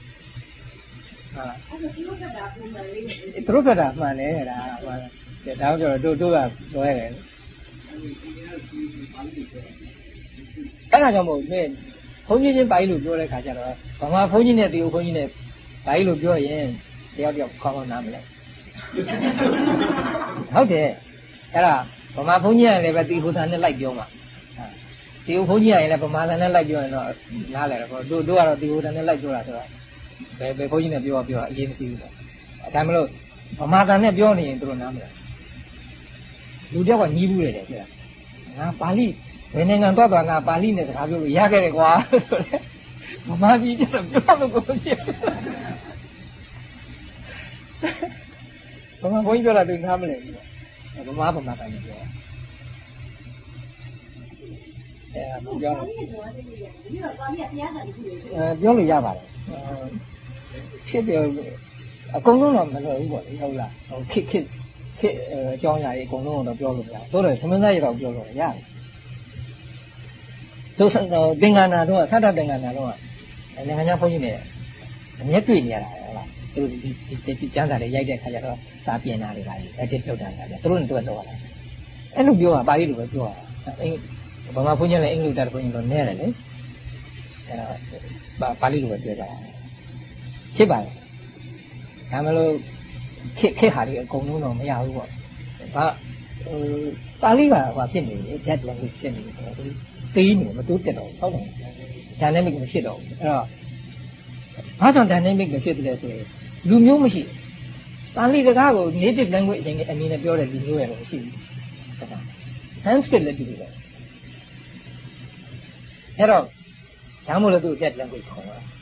သူတို့ကတာပုံမှန်လေးသူတို့ကတာမှန်တယ်ဒါဟိုဒါတော့ကျတော့တို့တို့ကပြောရတယ်အဲ့ဒါကြောင့်မို့ဘုန်းကြီးချင်းပါဠိလိုပြောတဲ့ခါကျတော့ဗမာဘုန်းကြီးနဲ့တေယုဘုန်းကြီးနဲ့ပါဠိလိုပြောရင်တယောက်တယောက်ခေါင်းခေါင်းနားမလဲဟုတ်တယ်အဲ့ဒါဗမာဘုန်းကြီးကလည်းပဲတေယုသာနဲ့လိုက်ပြောမှာတေယုဘုန်းကြီးကလည်းဗမာသာနဲ့လိုက်ပြောရင်တော့နားလဲတော့တို့တို့ကတော့တေယုသာနဲ့လိုက်ပြောတာဆိုတော့ ဘယ်ဘယ်ဘုန်းကြီးနဲ့ပြောပြောအရေးမကြီးဘူးပေါ့ဒါမှမဟုတ်ဗမာသာနဲ့ပြောနေရင်တို့နားမလဲလူတယောက်ကညီးဘူးတယ်တဲ့ပြောငါပါဠိဘယ်နိုင်ငံသွားသွားငါပါဠိနဲ့စကားပြောလို့ရခဲ့တယ်ကွာမမကြီးကျတော့ပြောလို့ကိုဖြစ်ဘမဘုန်းကြီးပြောတာသူနားမလဲဘူးဗမာဗမာတိုင်းပြောအဲပြောလို့အဲပြောလို့ရပါတယ် ဖြစ်တယ်အကုန်လုံးတော့မလွယ်ဘူးပေါ့လေဟုတ်လားဟိုခစ်ခစ်ခစ်အကြောင်းအရာတွေအကုန်လုံးတော့ပြောလို့မရဘူးသို့တော့သမင်းသားရတော့ပြောလို့ရတယ်တို့သင်္ကနာတော့သတ္တသင်္ကနာတော့နိုင်ငံခြားဘုန်းကြီးနဲ့အမြဲတွေ့နေရတာဟုတ်လားသူဒီဒီကျမ်းစာတွေရိုက်တဲ့ခါကျတော့စာပြင်တာတွေပါလေအဲ့ဒီထုတ်တာကြတယ်သူတို့နဲ့တွေ့တော့တာအဲ့လိုပြောတာပါဠိလိုပဲပြောတာအင်းဗမာဘုန်းကြီးလည်းအင်္ဂလိပ်တတ်ဘုန်းကြီးတော့နဲတယ်လေအဲ့တော့ပါဠိလိုပဲပြောကြတာ ဖြစ်ပါရဲ့ဒါမလို့ခေခေဟာတွေအကုန်လုံးတော့မရဘူးပေါ့ဘာဟိုပါဠိကဟိုဖြစ်နေတယ် dead language ဖြစ်နေတယ်သေးနေမတိုးတက်တော့ဟုတ်တယ် dynamic မဖြစ်တော့ဘူးအဲ့တော့ဘာကြောင့် dynamic မဖြစ်တယ်ဆိုရင်လူမျိုးမရှိပါဠိစကားကို native language အရင်အနေနဲ့ပြောတဲ့လူမျိုးရတော့မရှိဘူး Sanskrit လည်းဒီလိုပဲအဲ့တော့ဒါမှမဟုတ်လို့ dead language ခေါ်တာအဲ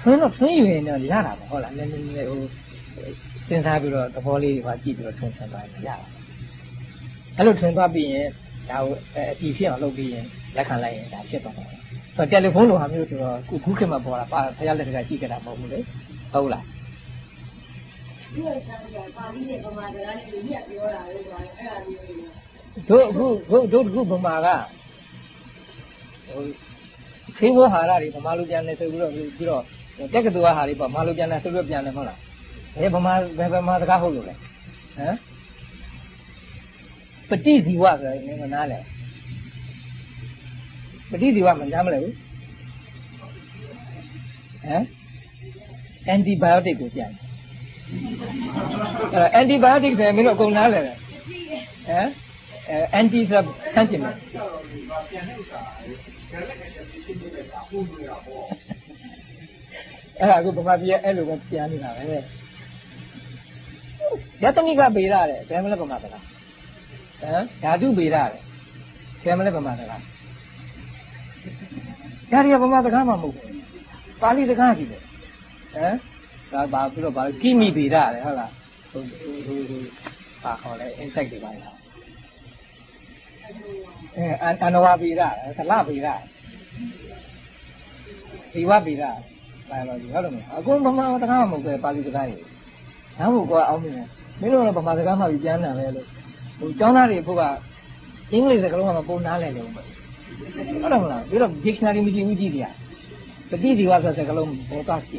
ထွန်းတော့ထွန်းယူရင်တော့ရတာပဲဟုတ်လားနည်းနည်းဟိုစဉ်းစားပြီးတော့သဘောလေးတွေပါကြည့်ပြီးတော့ထွန်းထွန်းသွားရင်ရတာအဲ့လိုထွန်းသွားပြီးရင်ဒါကိုအတီဖြစ်အောင်လုပ်ပြီးရင်လက်ခံလိုက်ရင်ဒါဖြစ်သွားတယ်။ဆိုတော့တယ်လီဖုန်းလိုဟာမျိုးဆိုတော့ခုခုခေတ်မှာပေါ်တာပါဖျားလက်တကရှိကြတာမဟုတ်ဘူးလေ။ဟုတ်လား။ဒီလိုဆန်းပြပါဠိနဲ့ဗမာစကားနဲ့ညက်ပြောတာလို့ပြောတယ်အဲ့ဒါမျိုးတို့အခုတို့တို့ခုဗမာကဟို သေဝဟာရတွေဗမာလူပြန်နေဆိုပြီးတော့ပြီးတော့တက်ကတူဟာတွေဗမာလူပြန်နေဆိုပြီးပြန်နေမဟုတ်လား။ဘယ်ဗမာဘယ်ဗမာစကားဟုတ်လို့လဲ။ဟမ်ဟပฏิဇီဝဆိုရင်မနားလဲပฏิဇီဝမနားမလဲဘူးဟမ် antibiotic ကိုပြန်အဲ့ antibiotic ဆိုရင်မင်းတို့အကုန်နားလဲဟမ်အဲ anti ဆိုဆန့်ကျင်တယ် အဲ့ဒါအခုဗမာပြည်ရဲ့အဲ့လိုပဲပြန်နေတာပဲယတမိကပေရတယ်ဘယ်မလဲဗမာစကားဟမ်ဓာတုပေရတယ်ဘယ်မလဲဗမာစကားဓာရီဗမာစကားမှမဟုတ်ဘူးပါဠိစကားကြီးတယ်ဟမ်ဒါဘာပြီးတော့ဘာကိမိပေရတယ်ဟုတ်လားဟိုဟိုဟိုပါခေါ်လဲ insect တွေပါလား အဲအနဝပေရသလပေရဒီဝပေရဘာလို့ဒီဟုတ်တယ်မဟုတ်အကုန်ဗမာစကားမှမဟုတ်ပဲပါဠိစကားကြီးဒါမို့ကွာအောင်မြင်မင်းတို့တော့ဗမာစကားမှပြီးပြန်တာပဲလို့ဟိုကျောင်းသားတွေဖို့ကအင်္ဂလိပ်စကားလုံးကပုံနားလည်တယ်ဟုတ်တယ်မလားပြီးတော့ dictionary မရှိဘူးကြည့်ကြပฏิဒီဝဆိုစကားလုံးဘောကရှိ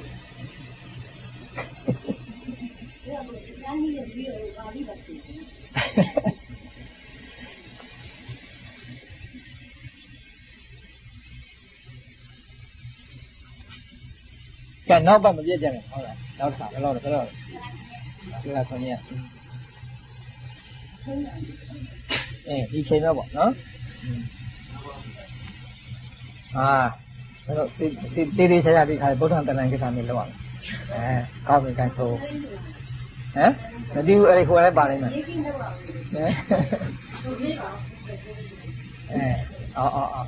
ကဲနောက်ပတ်မပြည့်ကြနဲ့ဟုတ်လားနောက်တစ်ခါဘယ်လိုလဲဘယ်လိုလဲဒီကခွန်ကြီးအဲဒီချိန်တော့ပေါ့နော်အာအဲ့တော့ဒီဒီဒီဆရာဒီခါဗုဒ္ဓံတဏ္ဍကိစ္စမျိုးလောက်အောင်အဲကောင်းပြီကန်ဆိုဟမ်မသိဘူးအဲ့ဒီခေါ်လဲပါလိမ့်မယ်ဟမ်အဲအော်အော်အော်